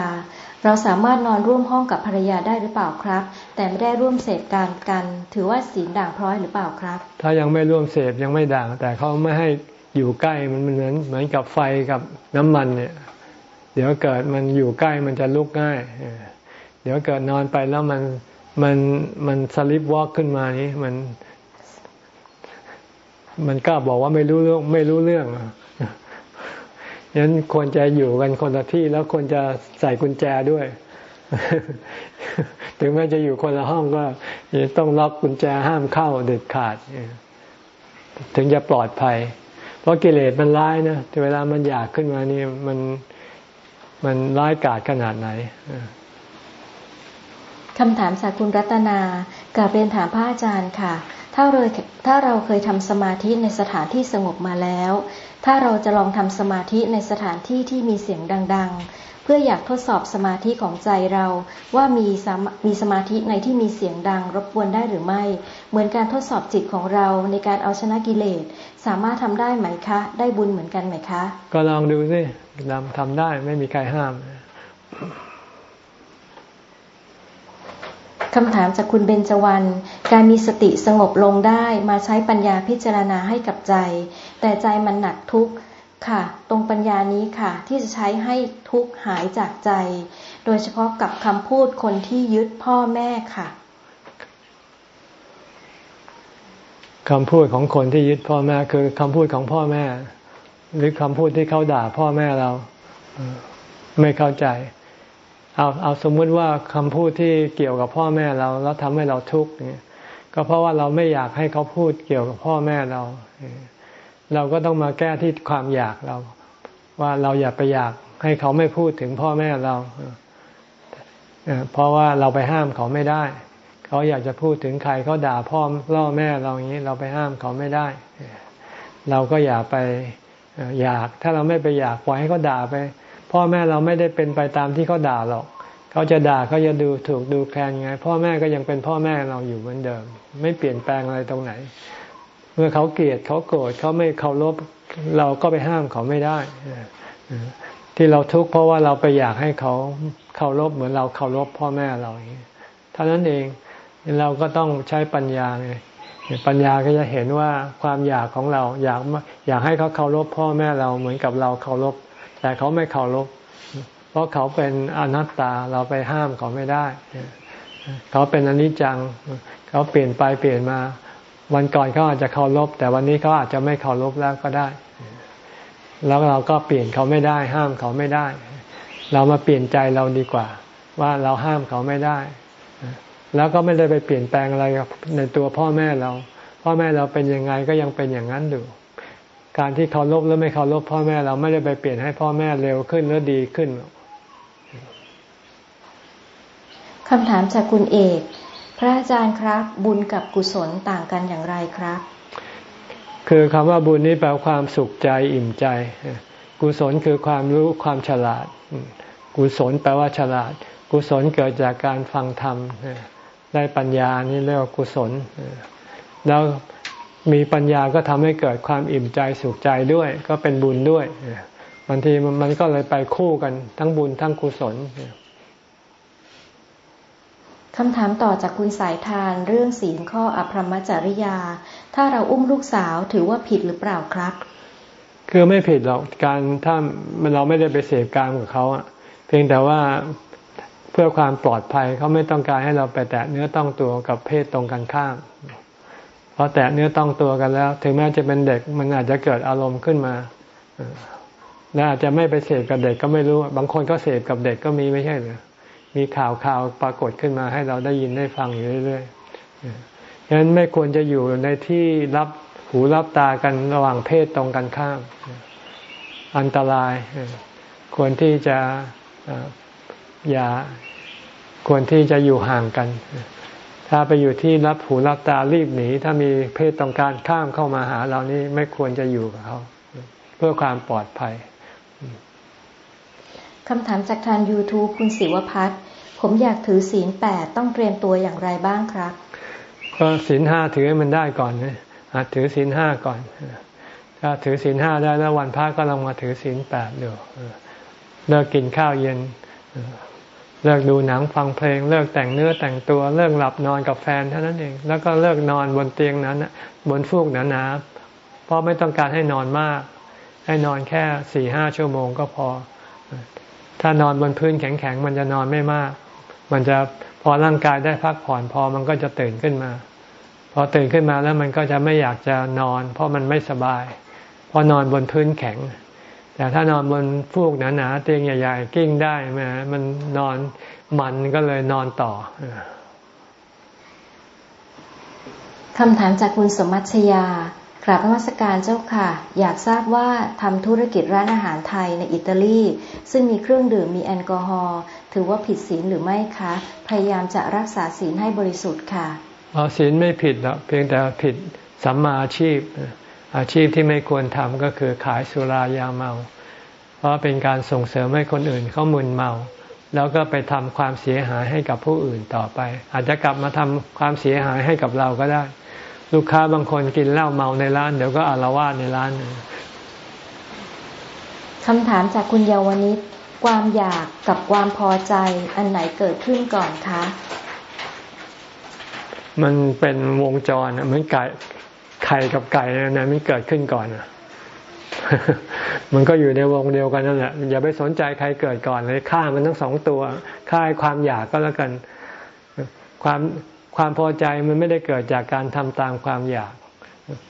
เราสามารถนอนร่วมห้องกับภรรยาได้หรือเปล่าครับ แต่ไม่ได้ร่วมเสพการกัน ถือว่าศีลด่างพร้อยหรือเปล่าครับ ถ้ายังไม่ร่วมเสพยังไม่ด่าง แต่เขาไม่ให้อยู่ใกล้มันเหมือนเหมือนกับไฟกับน้ำมันเนี่ย เดี๋ยวเกิดมันอยู่ใกล้มันจะลุกง่ายเดี๋ยวเกิดนอนไปแล้วมันมันมันสลิปวอล์กขึ้นมานี้มัน มันก็บอกว่าไม่รู้เรื่องไม่รู้เรื่อง ฉะนั้นควรจะอยู่กันคนละที่แล้วควรจะใส่กุญแจด้วย ถึงแม้จะอยู่คนละห้องก็ต้องล็อกกุญแจห้ามเข้าเด็ดขาด ถึงจะปลอดภัย เพราะกิเลสมันร้ายนะเวลามันอยากขึ้นมานี่มันมันร้ายกาจขนาดไหนคำถามจากคุณรัตนากับเรียนถามพระอาจารย์ค่ะ ถ้าเราถ้าเราเคยทำสมาธิในสถานที่สงบมาแล้ว ถ้าเราจะลองทำสมาธิในสถานที่ที่มีเสียงดัง ๆ เพื่ออยากทดสอบสมาธิของใจเราว่ามีมีสมาธิในที่มีเสียงดัง รบกวนได้หรือไม่ เหมือนการทดสอบจิตของเราในการเอาชนะกิเลส สามารถทำได้ไหมคะ ได้บุญเหมือนกันไหมคะ ก็ลองดูสิทำได้ไม่มีใครห้าม คำถามจากคุณเบญจวรรณการมีสติสงบลงได้มาใช้ปัญญาพิจารณาให้กับใจ แต่ใจมันหนักทุกข์ค่ะ ตรงปัญญานี้ค่ะ ที่จะใช้ให้ทุกข์หายจากใจ โดยเฉพาะกับคำพูดคนที่ยึดพ่อแม่ค่ะคำพูดของคนที่ยึดพ่อแม่คือคำพูดของพ่อแม่ หรือคำพูดที่เขาด่าพ่อแม่เราไม่เข้าใจ เอาเอาสมมุติว่าคำพูดที่เกี่ยวกับพ่อแม่เราแล้วทำให้เราทุกข์เนี่ย ก็เพราะว่าเราไม่อยากให้เขาพูดเกี่ยวกับพ่อแม่เรา เราก็ต้องมาแก้ที่ความอยากเรา ว่าเราอยากไปอยากให้เขาไม่พูดถึงพ่อแม่เราเพราะว่าเราไปห้ามเขาไม่ได้ เขาอยากจะพูดถึงใครเขาด่าพ่อล่อแม่เราอย่างนี้ เราไปห้ามเขาไม่ได้ เราก็อย่าไปอยาก ถ้าเราไม่ไปอยากปล่อยให้เขาด่าไป พ่อแม่เราไม่ได้เป็นไปตามที่เขาด่าหรอกเขาจะด่าเขาจะดูถูกดูแคลนไง พ่อแม่ก็ยังเป็นพ่อแม่เราอยู่เหมือนเดิม ไม่เปลี่ยนแปลงอะไรตรงไหน เมื่อเขาเกลียดเขาโกรธเขาไม่เคารพเราก็ไปห้ามเขาไม่ได้ที่เราทุกข์เพราะว่าเราไปอยากให้เขาเคารพเหมือนเราเคารพพ่อแม่เราอย่างนี้เท่านั้นเองเราก็ต้องใช้ปัญญาไงปัญญาก็จะเห็นว่าความอยากของเราอยากอยากให้เขาเคารพพ่อแม่เราเหมือนกับเราเคารพ แต่เขาไม่เคารพเพราะเขาเป็นอนัตตาเราไปห้ามเขาไม่ได้ เขาเป็นอนิจจัง เขาเปลี่ยนไปเปลี่ยนมา วันก่อนเขาอาจจะเคารพแต่วันนี้เขาอาจจะไม่เคารพแล้วก็ได้ แล้วเราก็เปลี่ยนเขาไม่ได้ ห้ามเขาไม่ได้ เรามาเปลี่ยนใจเราดีกว่า ว่าเราห้ามเขาไม่ได้ แล้วก็ไม่ได้ไปเปลี่ยนแปลงอะไรในตัวพ่อแม่เรา พ่อแม่เราเป็นยังไงก็ยังเป็นอย่างนั้นอยู่ การที่เคารพหรือไม่เคารพพ่อแม่เราไม่ได้ไปเปลี่ยนให้พ่อแม่เร็วขึ้นหรือดีขึ้นคำถามจากคุณเอก พระอาจารย์ครับ บุญกับกุศลต่างกันอย่างไรครับ คือคำว่าบุญนี้แปลความสุขใจอิ่มใจ กุศลคือความรู้ความฉลาด กุศลแปลว่าฉลาด กุศลเกิดจากการฟังธรรมได้ปัญญานี่เรียกว่ากุศล แล้ว มีปัญญาก็ทำให้เกิดความอิ่มใจสุขใจด้วย ก็เป็นบุญด้วยบางทีมันก็เลยไปคู่กันทั้งบุญทั้งกุศลคำถามต่อจากคุณสายทานเรื่องศีลข้ออภรรมจริยา ถ้าเราอุ้มลูกสาวถือว่าผิดหรือเปล่าครับ คือไม่ผิดหรอกการถ้าเราไม่ได้ไปเสพการกับเขาอะเพียงแต่ว่าเพื่อความปลอดภัยเขาไม่ต้องการให้เราไปแตะเนื้อต้องตัวกับเพศตรงกันข้าม พอแตะเนื้อต้องตัวกันแล้ว ถึงแม้จะเป็นเด็กมันอาจจะเกิดอารมณ์ขึ้นมาและอาจจะไม่ไปเสพกับเด็กก็ไม่รู้ บางคนก็เสพกับเด็กก็มีไม่ใช่หรือมีข่าวข่าวปรากฏขึ้นมาให้เราได้ยินได้ฟังอยู่เรื่อยๆฉะนั้นไม่ควรจะอยู่ในที่รับหูรับตากันระหว่างเพศตรงกันข้าม อันตราย ควรที่จะอย่าควรที่จะอยู่ห่างกัน ถ้าไปอยู่ที่รับหูรับตารีบหนี ถ้ามีเพศตรงการข้ามเข้ามาหาเรานี่ไม่ควรจะอยู่กับเขาเพื่อความปลอดภัยคำถามจากทาง YouTube คุณศิวพัฒน์ผมอยากถือศีลแปดต้องเตรียมตัวอย่างไรบ้างครับ ก็ศีลห้าถือให้มันได้ก่อนนะอาจถือศีลห้าก่อน ถ้าถือศีลห้าได้แล้ววันพระก็ลองมาถือศีลแปดดูเลิกกินข้าวเย็น เลิกดูหนังฟังเพลง เลิกแต่งเนื้อแต่งตัว เลิกหลับนอนกับแฟนเท่านั้นเอง แล้วก็เลิกนอนบนเตียงนั้นบนฟูกหนาๆเพราะไม่ต้องการให้นอนมาก ให้นอนแค่สี่ห้าชั่วโมงก็พอ ถ้านอนบนพื้นแข็งๆมันจะนอนไม่มาก มันจะพอร่างกายได้พักผ่อนพอมันก็จะตื่นขึ้นมา พอตื่นขึ้นมาแล้วมันก็จะไม่อยากจะนอน เพราะมันไม่สบาย เพราะนอนบนพื้นแข็ง แต่ถ้านอนบนฟูกหนาๆเตียงใหญ่ ๆ กิ้งได้ไหมมันนอนมันก็เลยนอนต่อคำถามจากคุณสมัชยากราบนมัสการเจ้าค่ะ อยากทราบว่าทำธุรกิจร้านอาหารไทยในอิตาลี ซึ่งมีเครื่องดื่มมีแอลกอฮอล์ถือว่าผิดศีลหรือไม่คะ พยายามจะรักษาศีลให้บริสุทธิ์ค่ะอ๋อศีลไม่ผิดหรอกเพียงแต่ผิดสัมมาอาชีพ อาชีพที่ไม่ควรทำก็คือขายสุรายาเมา เพราะเป็นการส่งเสริมให้คนอื่นเขามึนเมา แล้วก็ไปทำความเสียหายให้กับผู้อื่นต่อไป อาจจะกลับมาทำความเสียหายให้กับเราก็ได้ ลูกค้าบางคนกินเหล้าเมาในร้าน เดี๋ยวก็อารวาสในร้านคำถามจากคุณเยาวนิชความอยากกับความพอใจอันไหนเกิดขึ้นก่อนคะ มันเป็นวงจรเหมือนไก่ ไข่กับไก่นะมันเกิดขึ้นก่อนอะมันก็อยู่ในวงเดียวกันนั่นแหละอย่าไปสนใจใครเกิดก่อนเลยฆ่ามันทั้งสองตัวฆ่าความอยากก็แล้วกัน ความความพอใจมันไม่ได้เกิดจากการทำตามความอยาก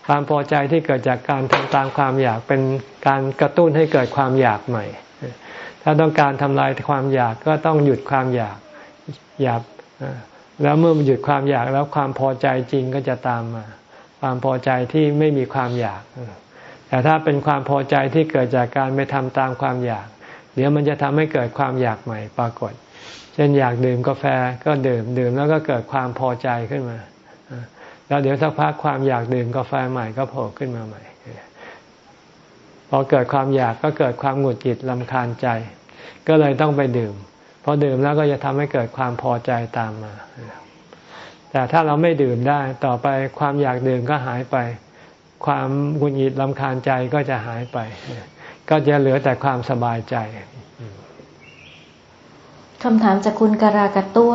ความพอใจที่เกิดจากการทำตามความอยากเป็นการกระตุ้นให้เกิดความอยากใหม่ ถ้าต้องการทำลายความอยากก็ต้องหยุดความอยากอยากแล้วเมื่อหยุดความอยากแล้วความพอใจจริงก็จะตามมา ความพอใจที่ไม่มีความอยาก แต่ถ้าเป็นความพอใจที่เกิดจากการไม่ทำตามความอยาก เดี๋ยวมันจะทำให้เกิดความอยากใหม่ปรากฏ เช่นอยากดื่มกาแฟก็ดื่มดื่มแล้วก็เกิดความพอใจขึ้นมา แล้วเดี๋ยวสักพักความอยากดื่มกาแฟใหม่ก็โผล่ขึ้นมาใหม่ พอเกิดความอยากก็เกิดความหงุดหงิดลำคาญใจ ก็เลยต้องไปดื่มพอดื่มแล้วก็จะทำให้เกิดความพอใจตามมา แต่ถ้าเราไม่ดื่มได้ต่อไปความอยากดื่มก็หายไป ความหงุดหงิดลำคาญใจก็จะหายไป ก็จะเหลือแต่ความสบายใจคำถามจากคุณการากระตั้ว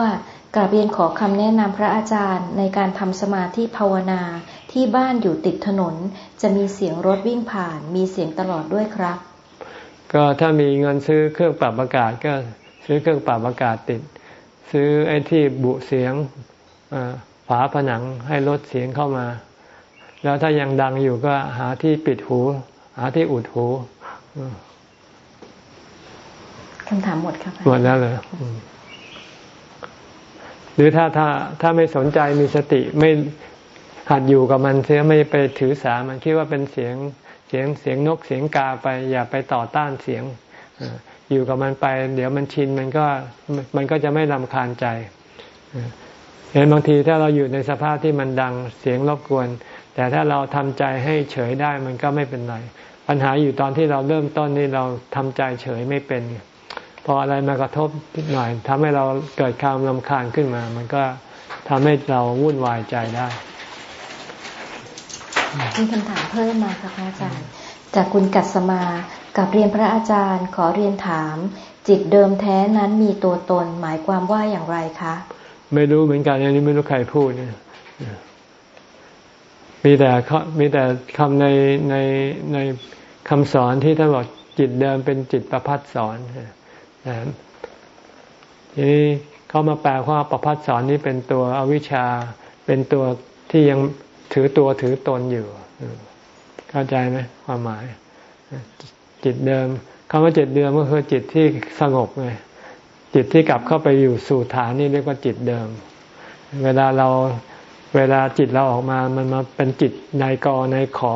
กราบเรียนขอคำแนะนำพระอาจารย์ในการทำสมาธิภาวนาที่บ้านอยู่ติดถนน จะมีเสียงรถวิ่งผ่าน มีเสียงตลอดด้วยครับ ก็ถ้ามีเงินซื้อเครื่องปรับอากาศก็ซื้อเครื่องปรับอากาศติด ซื้อไอ้ที่บุเสียง ฝาผนังให้ลดเสียงเข้ามา แล้วถ้ายังดังอยู่ก็หาที่ปิดหู หาที่อุดหูคำถามหมดครับหมดแล้วเลยหรือถ้าถ้าถ้าไม่สนใจมีสติไม่หัดอยู่กับมันเสียไม่ไปถือสามันคิดว่าเป็นเสียงเสียงเสียงนกเสียงกาไป อย่าไปต่อต้านเสียงอยู่กับมันไป เดี๋ยวมันชินมันก็มันก็จะไม่ลำคาญใจ เห็นบางทีถ้าเราอยู่ในสภาพที่มันดังเสียงรบกวน แต่ถ้าเราทำใจให้เฉยได้มันก็ไม่เป็นไร ปัญหาอยู่ตอนที่เราเริ่มต้นนี่เราทำใจเฉยไม่เป็น พออะไรมากระทบหน่อยทำให้เราเกิดความลำคาญขึ้นมา มันก็ทำให้เราวุ่นวายใจได้มีคำถามเพิ่มมาค่ะพระอาจารย์ จากคุณกัสมากับเรียนพระอาจารย์ขอเรียนถาม จิตเดิมแท้นั้นมีตัวตนหมายความว่าอย่างไรคะ ไม่รู้เหมือนกันอันนี้ไม่รู้ใครพูดเนี่ยมีแต่มีแต่คำในในในคำสอนที่ท่านบอกจิตเดิมเป็นจิตประพัดสอนทีนี้เขามาแปลว่าประพัดสอนนี้เป็นตัวอวิชชา เป็นตัวที่ยังถือตัวถือตนอยู่ เข้าใจไหมความหมาย จิตเดิมคำว่าจิตเดิมก็คือจิตที่สงบไง จิตที่กลับเข้าไปอยู่สู่ฐานนี่เรียกว่าจิตเดิม เวลาเราเวลาจิตเราออกมา มันมาเป็นจิตนายกนายขอ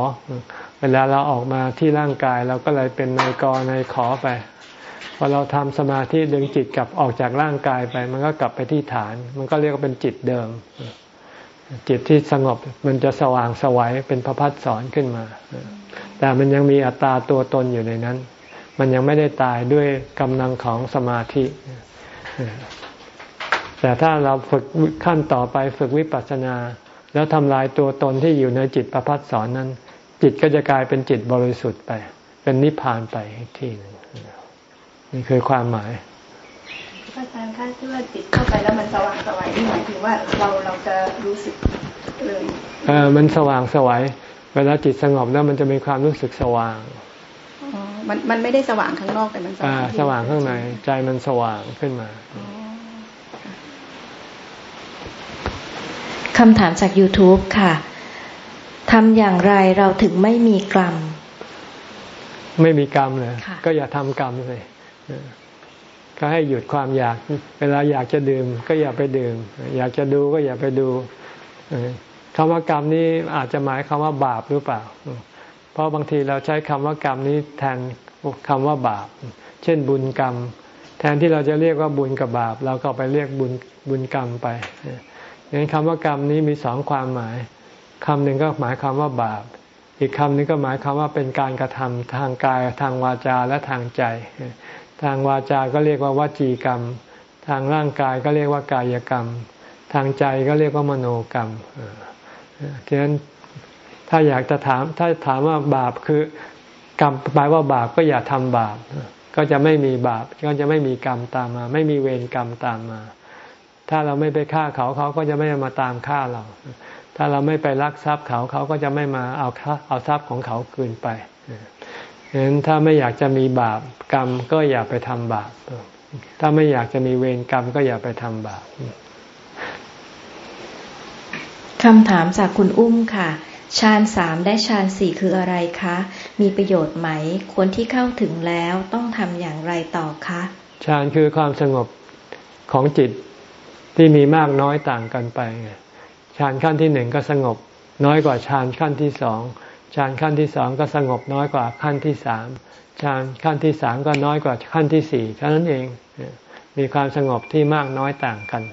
เวลาเราออกมาที่ร่างกายเราก็เลยเป็นนายกนายขอไป พอเราทำสมาธิดึงจิตกลับออกจากร่างกายไป มันก็กลับไปที่ฐาน มันก็เรียกว่าเป็นจิตเดิม จิตที่สงบมันจะสว่างสวัยเป็นพระพัฒสอนขึ้นมา แต่มันยังมีอัตตาตัวตนอยู่ในนั้น มันยังไม่ได้ตายด้วยกำลังของสมาธิ แต่ถ้าเราฝึกขั้นต่อไปฝึกวิปัสสนา แล้วทำลายตัวตนที่อยู่ในจิตประพัฒสอนนั้น จิตก็จะกลายเป็นจิตบริสุทธิ์ไป เป็นนิพพานไปอีกทีหนึ่งนี่คือความหมายอาจารย์คะที่ว่าจิตเข้าไปแล้วมันสว่างสวัยนี่หมายถึงว่าเราเราจะรู้สึกเลยเออมันสว่างสวัยเวลาจิตสงบแล้วมันจะมีความรู้สึกสว่างอ๋อ มันมันไม่ได้สว่างข้างนอกแต่มันสว่างสว่างข้างใน ใจมันสว่างขึ้นมาคำถามจาก YouTube ค่ะทำอย่างไรเราถึงไม่มีกรรม ไม่มีกรรมเลยก็อย่าทำกรรมเลยก็ให้หยุดความอยาก เวลาอยากจะดื่ม ก็อย่าไปดื่ม อยากจะดูก็อย่าไปดูคำว่ากรรมนี้อาจจะหมายคำว่าบาปหรือเปล่า เพราะบางทีเราใช้คำว่ากรรมนี้แทนคำว่าบาป เช่นบุญกรรม แทนที่เราจะเรียกว่าบุญกับบาป เราก็ไปเรียกบุญบุญกรรมไปดังนั้นคำว่ากรรมนี้มีสองความหมายคำหนึ่งก็หมายความว่าบาป อีกคำนึงก็หมายความว่าเป็นการกระทำทางกายทางวาจาและทางใจ ทางวาจา ก็เรียกว่าวจีกรรม ทางร่างกายก็เรียกว่ากายกรรม ทางใจก็เรียกว่ามโนกรรมฉะนั้น ถ้าอยากจะถาม ถ้าถามว่าบาปคือกรรมแปลว่าบาปก็อย่าทำบาป ก็จะไม่มีบาปก็จะไม่มีกรรมตามมา ไม่มีเวรกรรมตามมา ถ้าเราไม่ไปฆ่าเขาเขาก็จะไม่มาตามฆ่าเรา ถ้าเราไม่ไปลักทรัพย์เขาเขาก็จะไม่มาเอาเอาทรัพย์ของเขาคืนไปฉะนั้นถ้าไม่อยากจะมีบาปกรรมก็อย่าไปทำบาป ถ้าไม่อยากจะมีเวรกรรมก็อย่าไปทำบาปคำถามจากคุณอุ้มค่ะ ฌานสามได้ฌานสี่คืออะไรคะ มีประโยชน์ไหมคนที่เข้าถึงแล้วต้องทำอย่างไรต่อคะฌานคือความสงบของจิตที่มีมากน้อยต่างกันไปฌานขั้นที่หนึ่งก็สงบ น้อยกว่าฌานขั้นที่สองฌานขั้นที่สองก็สงบน้อยกว่าขั้นที่สามฌานขั้นที่สามก็น้อยกว่าขั้นที่สี่เท่านั้นเองมีความสงบที่มากน้อยต่างกัน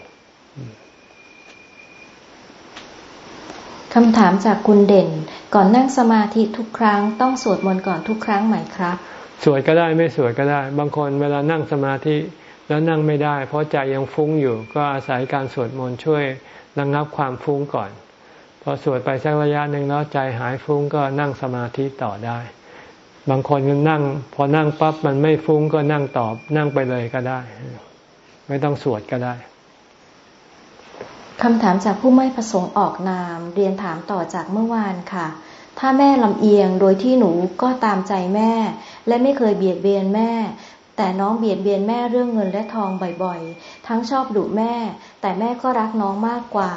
คำถามจากคุณเด่น ก่อนนั่งสมาธิทุกครั้ง ต้องสวดมนต์ก่อนทุกครั้งไหมครับ สวดก็ได้ไม่สวดก็ได้ บางคนเวลานั่งสมาธิแล้วนั่งไม่ได้ เพราะใจยังฟุ้งอยู่ ก็อาศัยการสวดมนต์ช่วยระงงับความฟุ้งก่อน พอสวดไปสักระยะหนึ่งแล้วใจหายฟุ้งก็นั่งสมาธิต่อได้ บางคนก็นั่ง พอนั่งปั๊บมันไม่ฟุ้งก็นั่งตอบนั่งไปเลยก็ได้ ไม่ต้องสวดก็ได้ คำถามจากผู้ไม่ประสงค์ออกนาม เรียนถามต่อจากเมื่อวานค่ะ ถ้าแม่ลำเอียงโดยที่หนูก็ตามใจแม่ และไม่เคยเบียดเบียนแม่ แต่น้องเบียดเบียนแม่เรื่องเงินและทองบ่อยๆ ทั้งชอบดุแม่ แต่แม่ก็รักน้องมากกว่า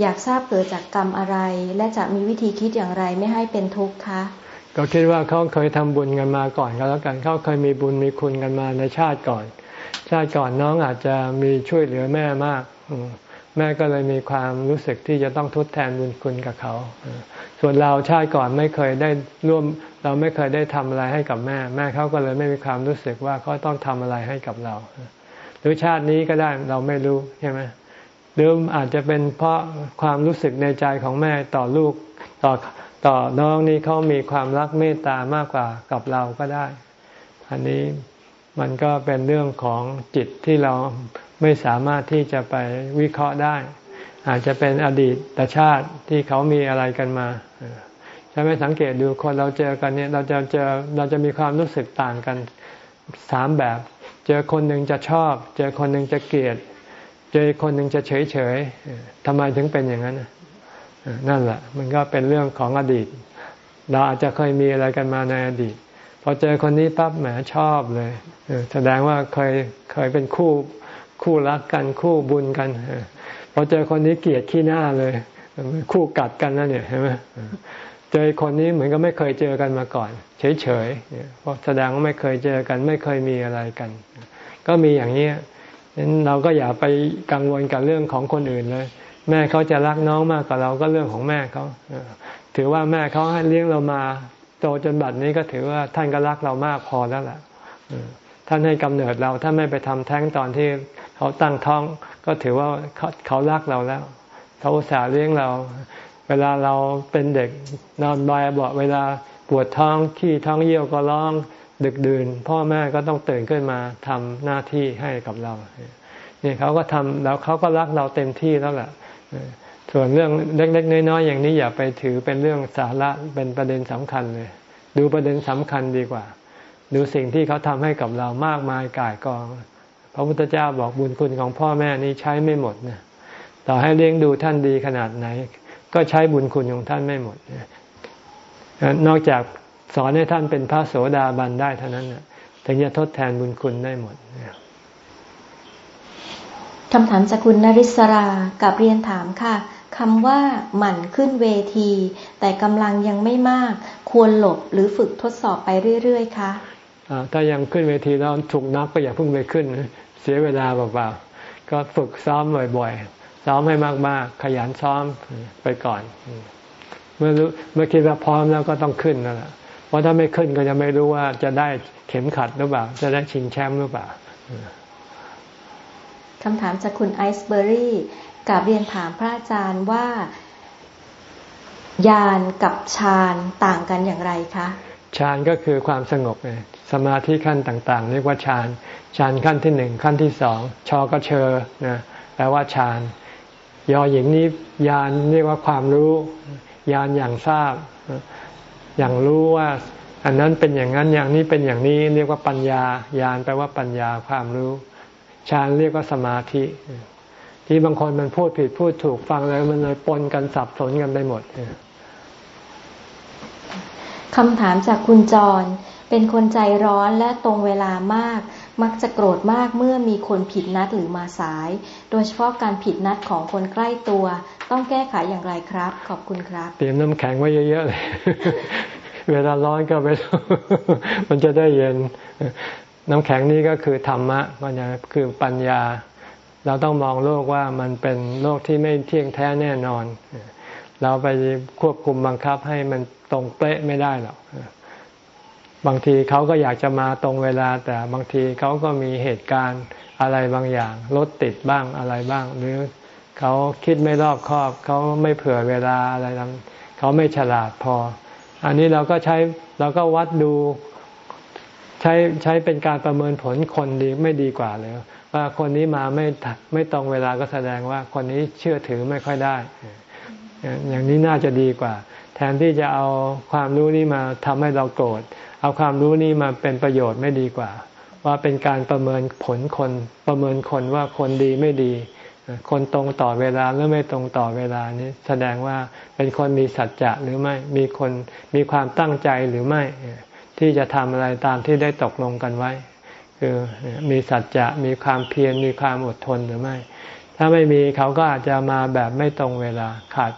อยากทราบเกิดจากกรรมอะไร และจะมีวิธีคิดอย่างไรไม่ให้เป็นทุกข์คะก็คิดว่าเขาเคยทำบุญกันมาก่อนก็แล้วกันเขาเคยมีบุญมีคุณกันมาในชาติก่อน ชาติก่อนน้องอาจจะมีช่วยเหลือแม่มาก แม่ก็เลยมีความรู้สึกที่จะต้องทดแทนบุญคุณกับเขา ส่วนเราชาติก่อนไม่เคยได้ร่วม เราไม่เคยได้ทำอะไรให้กับแม่ แม่เขาก็เลยไม่มีความรู้สึกว่าเขาต้องทำอะไรให้กับเรา หรือชาตินี้ก็ได้เราไม่รู้ใช่ไหมหรืออาจจะเป็นเพราะความรู้สึกในใจของแม่ต่อลูกต่อต่อน้องนี่เขามีความรักเมตตามากกว่ากับเราก็ได้ อันนี้มันก็เป็นเรื่องของจิตที่เรา ไม่สามารถที่จะไปวิเคราะห์ได้ อาจจะเป็นอดีตชาติที่เขามีอะไรกันมาใช่ไหมสังเกตดูคนเราเจอกันเนี่ยเราจะเจอเราจะมีความรู้สึกต่างกันสามแบบ เจอคนหนึ่งจะชอบ เจอคนหนึ่งจะเกลียด เจอคนหนึ่งจะเฉยเฉยทำไมถึงเป็นอย่างนั้นนั่นแหละ มันก็เป็นเรื่องของอดีต เราอาจจะเคยมีอะไรกันมาในอดีตพอเจอคนนี้ปั๊บแหมชอบเลยแสดงว่าเคยเคยเป็นคู่ คู่รักกันคู่บุญกันพอเจอคนนี้เกลียดขี้หน้าเลย คู่กัดกันนั่นเนี่ยใช่ไหมเจอคนนี้เหมือนกับไม่เคยเจอกันมาก่อน เฉยๆเพราะแสดงว่าไม่เคยเจอกัน ไม่เคยมีอะไรกัน ก็มีอย่างนี้นั้นเราก็อย่าไปกังวลกับเรื่องของคนอื่นเลย แม่เขาจะรักน้องมากกว่าเราก็เรื่องของแม่เขาถือว่าแม่เขาให้เลี้ยงเรามาโตจนบัดนี้ก็ถือว่าท่านก็รักเรามากพอแล้วแหละท่านให้กำเนิดเราถ้าไม่ไปทำแท้งตอนที่ เขาตั้งท้องก็ถือว่าเขาเขารักเราแล้วเขาอุตส่าห์เลี้ยงเรา เวลาเราเป็นเด็กนอนบายบอกเวลาปวดท้องขี้ท้องเยี่ยวก็ร้องดึกดื่น พ่อแม่ก็ต้องตื่นขึ้นมาทำหน้าที่ให้กับเราเนี่ยเขาก็ทำแล้วเขาก็รักเราเต็มที่แล้วแหละส่วนเรื่องเล็กๆน้อยๆอย่างนี้อย่าไปถือเป็นเรื่องสาระเป็นประเด็นสำคัญเลย ดูประเด็นสำคัญดีกว่า ดูสิ่งที่เขาทำให้กับเรามากมายกายกอง พระพุทธเจ้าบอกบุญคุณของพ่อแม่นี้ใช้ไม่หมดนะต่อให้เลี้ยงดูท่านดีขนาดไหน ก็ใช้บุญคุณของท่านไม่หมด นอกจากสอนให้ท่านเป็นพระโสดาบันได้เท่านั้นถึงจะทดแทนบุญคุณได้หมดคำถามจากคุณนริศรากับเรียนถามค่ะคำว่าหมั่นขึ้นเวที แต่กำลังยังไม่มาก ควรหลบหรือฝึกทดสอบไปเรื่อยๆคะถ้ายังขึ้นเวทีแล้วถูกนับก็อย่าเพิ่งไปขึ้น เสียเวลาเปล่าๆก็ฝึกซ้อมบ่อยๆ ซ้อมให้มากๆ ขยันซ้อมไปก่อน เมื่อรู้เมื่อคิดว่าพร้อมแล้วก็ต้องขึ้นนั่นแหละเพราะถ้าไม่ขึ้นก็จะไม่รู้ว่าจะได้เข็มขัดหรือเปล่า จะได้ชิงแชมป์หรือเปล่าคำถามจากคุณไอซ์เบอรี่กับเรียนถามพระอาจารย์ว่า ยานกับฌานต่างกันอย่างไรคะ ฌานก็คือความสงบไงสมาธิขั้นต่างๆ เรียกว่าฌานฌานขั้นที่หนึ่งขั้นที่สองชอก็เชอนะแปลว่าฌานยอหญิงนี้ยานเรียกว่าความรู้ยานอย่างทราบ อย่างรู้ว่า อันนั้นเป็นอย่างนั้นอย่างนี้เป็นอย่างนี้เรียกว่าปัญญายานแปลว่าปัญญาความรู้ฌานเรียกว่าสมาธิ ที่บางคนมันพูดผิดพูดถูกฟังเลยมันเลยปนกันสับสนกันไปหมด คำถามจากคุณจร เป็นคนใจร้อนและตรงเวลามาก มักจะโกรธมากเมื่อมีคนผิดนัดหรือมาสาย โดยเฉพาะการผิดนัดของคนใกล้ตัว ต้องแก้ไขอย่างไรครับ ขอบคุณครับ เตรียมน้ำแข็งไว้เยอะๆเลย เวลาร้อนก็ไปมันจะได้เย็น น้ำแข็งนี้ก็คือธรรมะ มันจะคือปัญญา เราต้องมองโลกว่ามันเป็นโลกที่ไม่เที่ยงแท้แน่นอน เราไปควบคุมบังคับให้มัน ตรงเป๊ะไม่ได้หรอกบางทีเขาก็อยากจะมาตรงเวลา แต่บางทีเขาก็มีเหตุการณ์อะไรบางอย่างรถติดบ้างอะไรบ้าง หรือเขาคิดไม่รอบคอบ เขาไม่เผื่อเวลาอะไรต่างเขาไม่ฉลาดพอ อันนี้เราก็ใช้เราก็วัดดูใช้ใช้เป็นการประเมินผลคนดีไม่ดีกว่าเลยว่าคนนี้มาไม่ไม่ตรงเวลาก็แสดงว่าคนนี้เชื่อถือไม่ค่อยได้ อย่างนี้น่าจะดีกว่า แทนที่จะเอาความรู้นี้มาทำให้เราโกรธ เอาความรู้นี้มาเป็นประโยชน์ไม่ดีกว่า ว่าเป็นการประเมินผลคน ประเมินคนว่าคนดีไม่ดี คนตรงต่อเวลาหรือไม่ตรงต่อเวลานี้แสดงว่าเป็นคนมีสัจจะหรือไม่ มีคนมีความตั้งใจหรือไม่ ที่จะทำอะไรตามที่ได้ตกลงกันไว้ คือมีสัจจะมีความเพียรมีความอดทนหรือไม่ ถ้าไม่มีเขาก็อาจจะมาแบบไม่ตรงเวลาขาด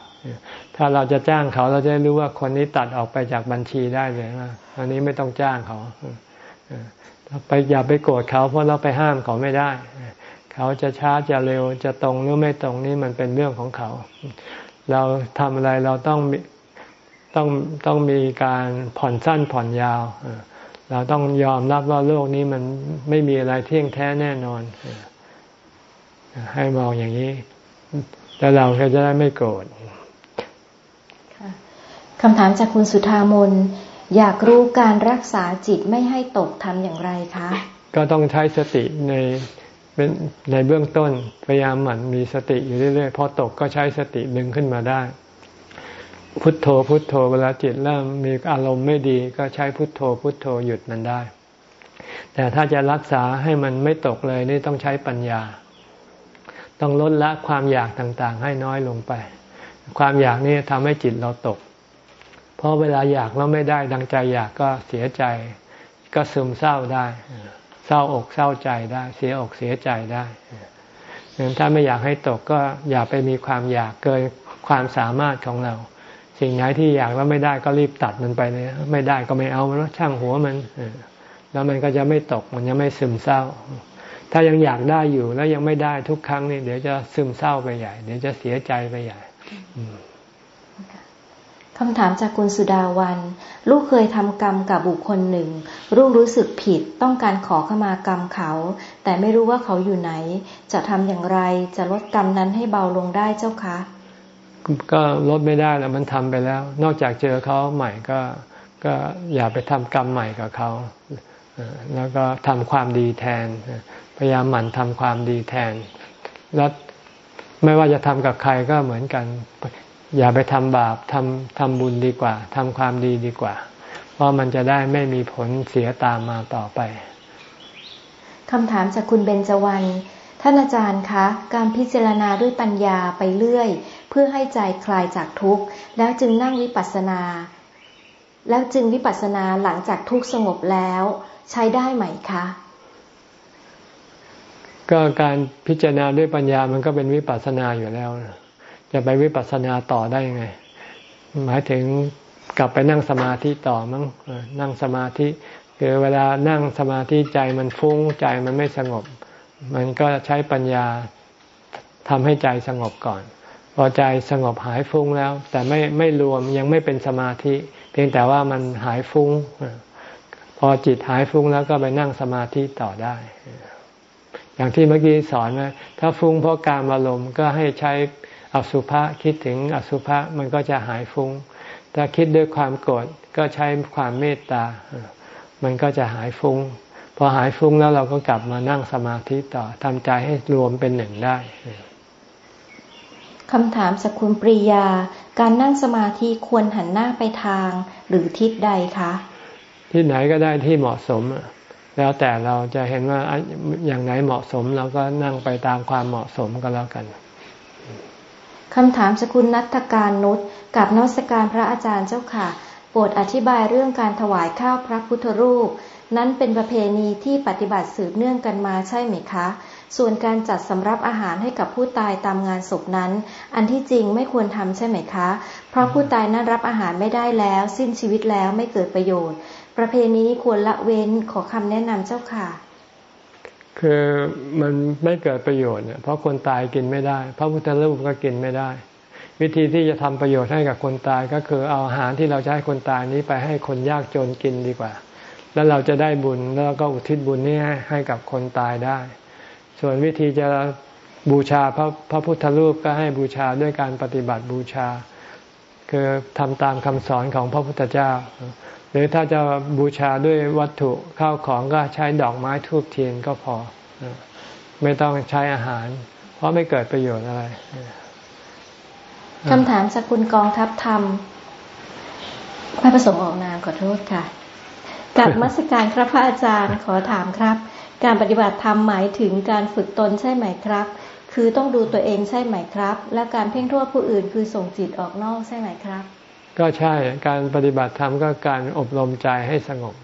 ถ้าเราจะจ้างเขาเราจะรู้ว่าคนนี้ตัดออกไปจากบัญชีได้เลยว่าอันนี้ไม่ต้องจ้างเขาไปอย่าไปโกรธเขาเพราะเราไปห้ามเขาไม่ได้ เขาจะช้าจะเร็วจะตรงหรือไม่ตรงนี่มันเป็นเรื่องของเขา เราทำอะไรเราต้องต้องต้องมีการผ่อนสั้นผ่อนยาว เราต้องยอมรับว่าโลกนี้มันไม่มีอะไรเที่ยงแท้แน่นอน ให้มองอย่างนี้ แล้วเราก็จะได้ไม่โกรธ คำถามจากคุณสุธามน อยากรู้การรักษาจิตไม่ให้ตกทำอย่างไรคะ ก็ต้องใช้สติในเป็นในเบื้องต้นพยายามหมั่นมีสติอยู่เรื่อยๆพอตกก็ใช้สติดึงขึ้นมาได้ พุทโธพุทโธเวลาจิตเริ่มมีอารมณ์ไม่ดีก็ใช้พุทโธพุทโธหยุดมันได้ แต่ถ้าจะรักษาให้มันไม่ตกเลยนี่ต้องใช้ปัญญา ต้องลดละความอยากต่างๆ ให้น้อยลงไป ความอยากนี่ทำให้จิตเราตก เพราะเวลาอยากแล้วไม่ได้ดังใจอยากก็เสียใจ ก็ซึมเศร้าได้ เศร้าอกเศร้าใจได้ เสียอกเสียใจได้ถ้าไม่อยากให้ตกก็อย่าไปมีความอยากเกินความสามารถของเรา สิ่งไหนที่อยากแล้วไม่ได้ก็รีบตัดมันไปเลยไม่ได้ก็ไม่เอาแล้วช่างหัวมันแล้วมันก็จะไม่ตกมันจะไม่ซึมเศร้า ถ้ายังอยากได้อยู่แล้วยังไม่ได้ทุกครั้งนี่เดี๋ยวจะซึมเศร้าไปใหญ่ เดี๋ยวจะเสียใจไปใหญ่ คำถามจากคุณสุดาวัน ลูกเคยทำกรรมกับบุคคลหนึ่ง ลูกรู้สึกผิดต้องการขอขมากรรมเขา แต่ไม่รู้ว่าเขาอยู่ไหน จะทำอย่างไรจะลดกรรมนั้นให้เบาลงได้เจ้าคะ ก็ลดไม่ได้แล้วมันทำไปแล้ว นอกจากเจอเขาใหม่ก็ก็อย่าไปทำกรรมใหม่กับเขาแล้วก็ทำความดีแทน พยายามหมั่นทำความดีแทนแล้วไม่ว่าจะทำกับใครก็เหมือนกัน อย่าไปทำบาปทำทำบุญดีกว่าทำความดีดีกว่า เพราะมันจะได้ไม่มีผลเสียตามมาต่อไปคำถามจากคุณเบญจวรรณท่านอาจารย์คะ การพิจารณาด้วยปัญญาไปเรื่อย เพื่อให้ใจคลายจากทุกข์ แล้วจึงนั่งวิปัสสนา แล้วจึงวิปัสสนาหลังจากทุกข์สงบแล้ว ใช้ได้ไหมคะ ก็การพิจารณาด้วยปัญญามันก็เป็นวิปัสสนาอยู่แล้ว จะไปวิปัสสนาต่อได้ยังไง หมายถึงกลับไปนั่งสมาธิต่อมั้งนั่งสมาธิคือเวลานั่งสมาธิใจมันฟุ้งใจมันไม่สงบ มันก็ใช้ปัญญาทำให้ใจสงบก่อน พอใจสงบหายฟุ้งแล้ว แต่ไม่ไม่รวมยังไม่เป็นสมาธิ เพียงแต่ว่ามันหายฟุ้ง พอจิตหายฟุ้งแล้วก็ไปนั่งสมาธิต่อได้ อย่างที่เมื่อกี้สอนว่าถ้าฟุ้งเพราะการอารมณ์ก็ให้ใช้ อสุภะคิดถึงอสุภะมันก็จะหายฟุ้ง ถ้าคิดด้วยความโกรธก็ใช้ความเมตตา มันก็จะหายฟุง้ง พอหายฟุ้งแล้วเราก็กลับมานั่งสมาธิต่อทำใจให้รวมเป็นหนึ่งได้คำถามสักคุณปริยา การนั่งสมาธิควรหันหน้าไปทาง หรือทิศใดคะที่ไหนก็ได้ที่เหมาะสม แล้วแต่เราจะเห็นว่าอย่างไหนเหมาะสมเราก็นั่งไปตามความเหมาะสมก็แล้วกัน คำถามสกุลนัทการนุชกับนอสการพระอาจารย์เจ้าค่ะโปรดอธิบายเรื่องการถวายข้าวพระพุทธรูป นั้นเป็นประเพณีที่ปฏิบัติสืบเนื่องกันมาใช่ไหมคะ ส่วนการจัดสำรับอาหารให้กับผู้ตายตามงานศพนั้น อันที่จริงไม่ควรทำใช่ไหมคะ เพราะผู้ตายนั้นรับอาหารไม่ได้แล้ว สิ้นชีวิตแล้วไม่เกิดประโยชน์ ประเพณีนี้ควรละเว้นขอคำแนะนำเจ้าค่ะ คือมันไม่เกิดประโยชน์เนี่ยเพราะคนตายกินไม่ได้ พระพุทธรูปก็กินไม่ได้ วิธีที่จะทำประโยชน์ให้กับคนตายก็คือเอาอาหารที่เราจะให้คนตายนี้ไปให้คนยากจนกินดีกว่า แล้วเราจะได้บุญแล้วก็อุทิศบุญนี้ให้กับคนตายได้ ส่วนวิธีจะบูชาพระพระพุทธรูปก็ให้บูชาด้วยการปฏิบัติบูชา คือทำตามคำสอนของพระพุทธเจ้า หรือถ้าจะบูชาด้วยวัตถุข้าวของก็ใช้ดอกไม้ทูบเทียนก็พอ ไม่ต้องใช้อาหาร เพราะไม่เกิดประโยชน์อะไรคำถามสกุลกองทัพธรรมไม่ประสงค์ออกนามขอโทษค่ะกับมัสการครับพระอาจารย์ขอถามครับ การปฏิบัติธรรมหมายถึงการฝึกตนใช่ไหมครับ คือต้องดูตัวเองใช่ไหมครับ และการเพ่งโทษผู้อื่นคือส่งจิตออกนอกใช่ไหมครับ ก็ใช่การปฏิบัติธรรมก็การอบรมใจให้สงบ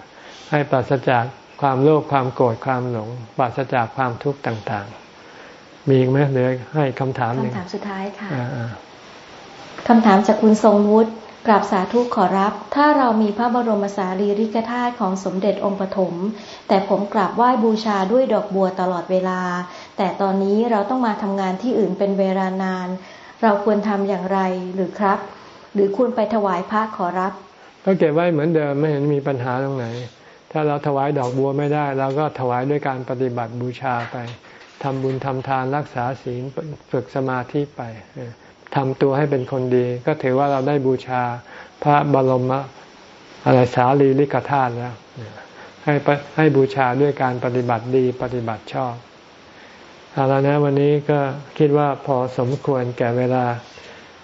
ให้ปราศจากความโลภความโกรธความหลง ปราศจากความทุกข์ต่างๆ มีไหมเหลือให้คำถามหนึ่งคำถามสุดท้ายค่ะคำถามจากคุณทรงวุฒิกราบสาธุขอรับ ถ้าเรามีพระบรมสารีริกธาตุของสมเด็จองค์ปฐม แต่ผมกราบไหว้บูชาด้วยดอกบัวตลอดเวลา แต่ตอนนี้เราต้องมาทำงานที่อื่นเป็นเวลานาน เราควรทำอย่างไรหรือครับ หรือควรไปถวายพระขอรับ ก็เก็บไว้เหมือนเดิมไม่เห็นมีปัญหาตรงไหน ถ้าเราถวายดอกบัวไม่ได้เราก็ถวายด้วยการปฏิบัติบูชาไปทำบุญทำทานรักษาศีลฝึกสมาธิไปทำตัวให้เป็นคนดี ก็ถือว่าเราได้บูชาพระบรมอะไรสารีริกธาตุแล้วให้ให้บูชาด้วยการปฏิบัติดีปฏิบัติชอบเอาละนะวันนี้ก็คิดว่าพอสมควรแก่เวลา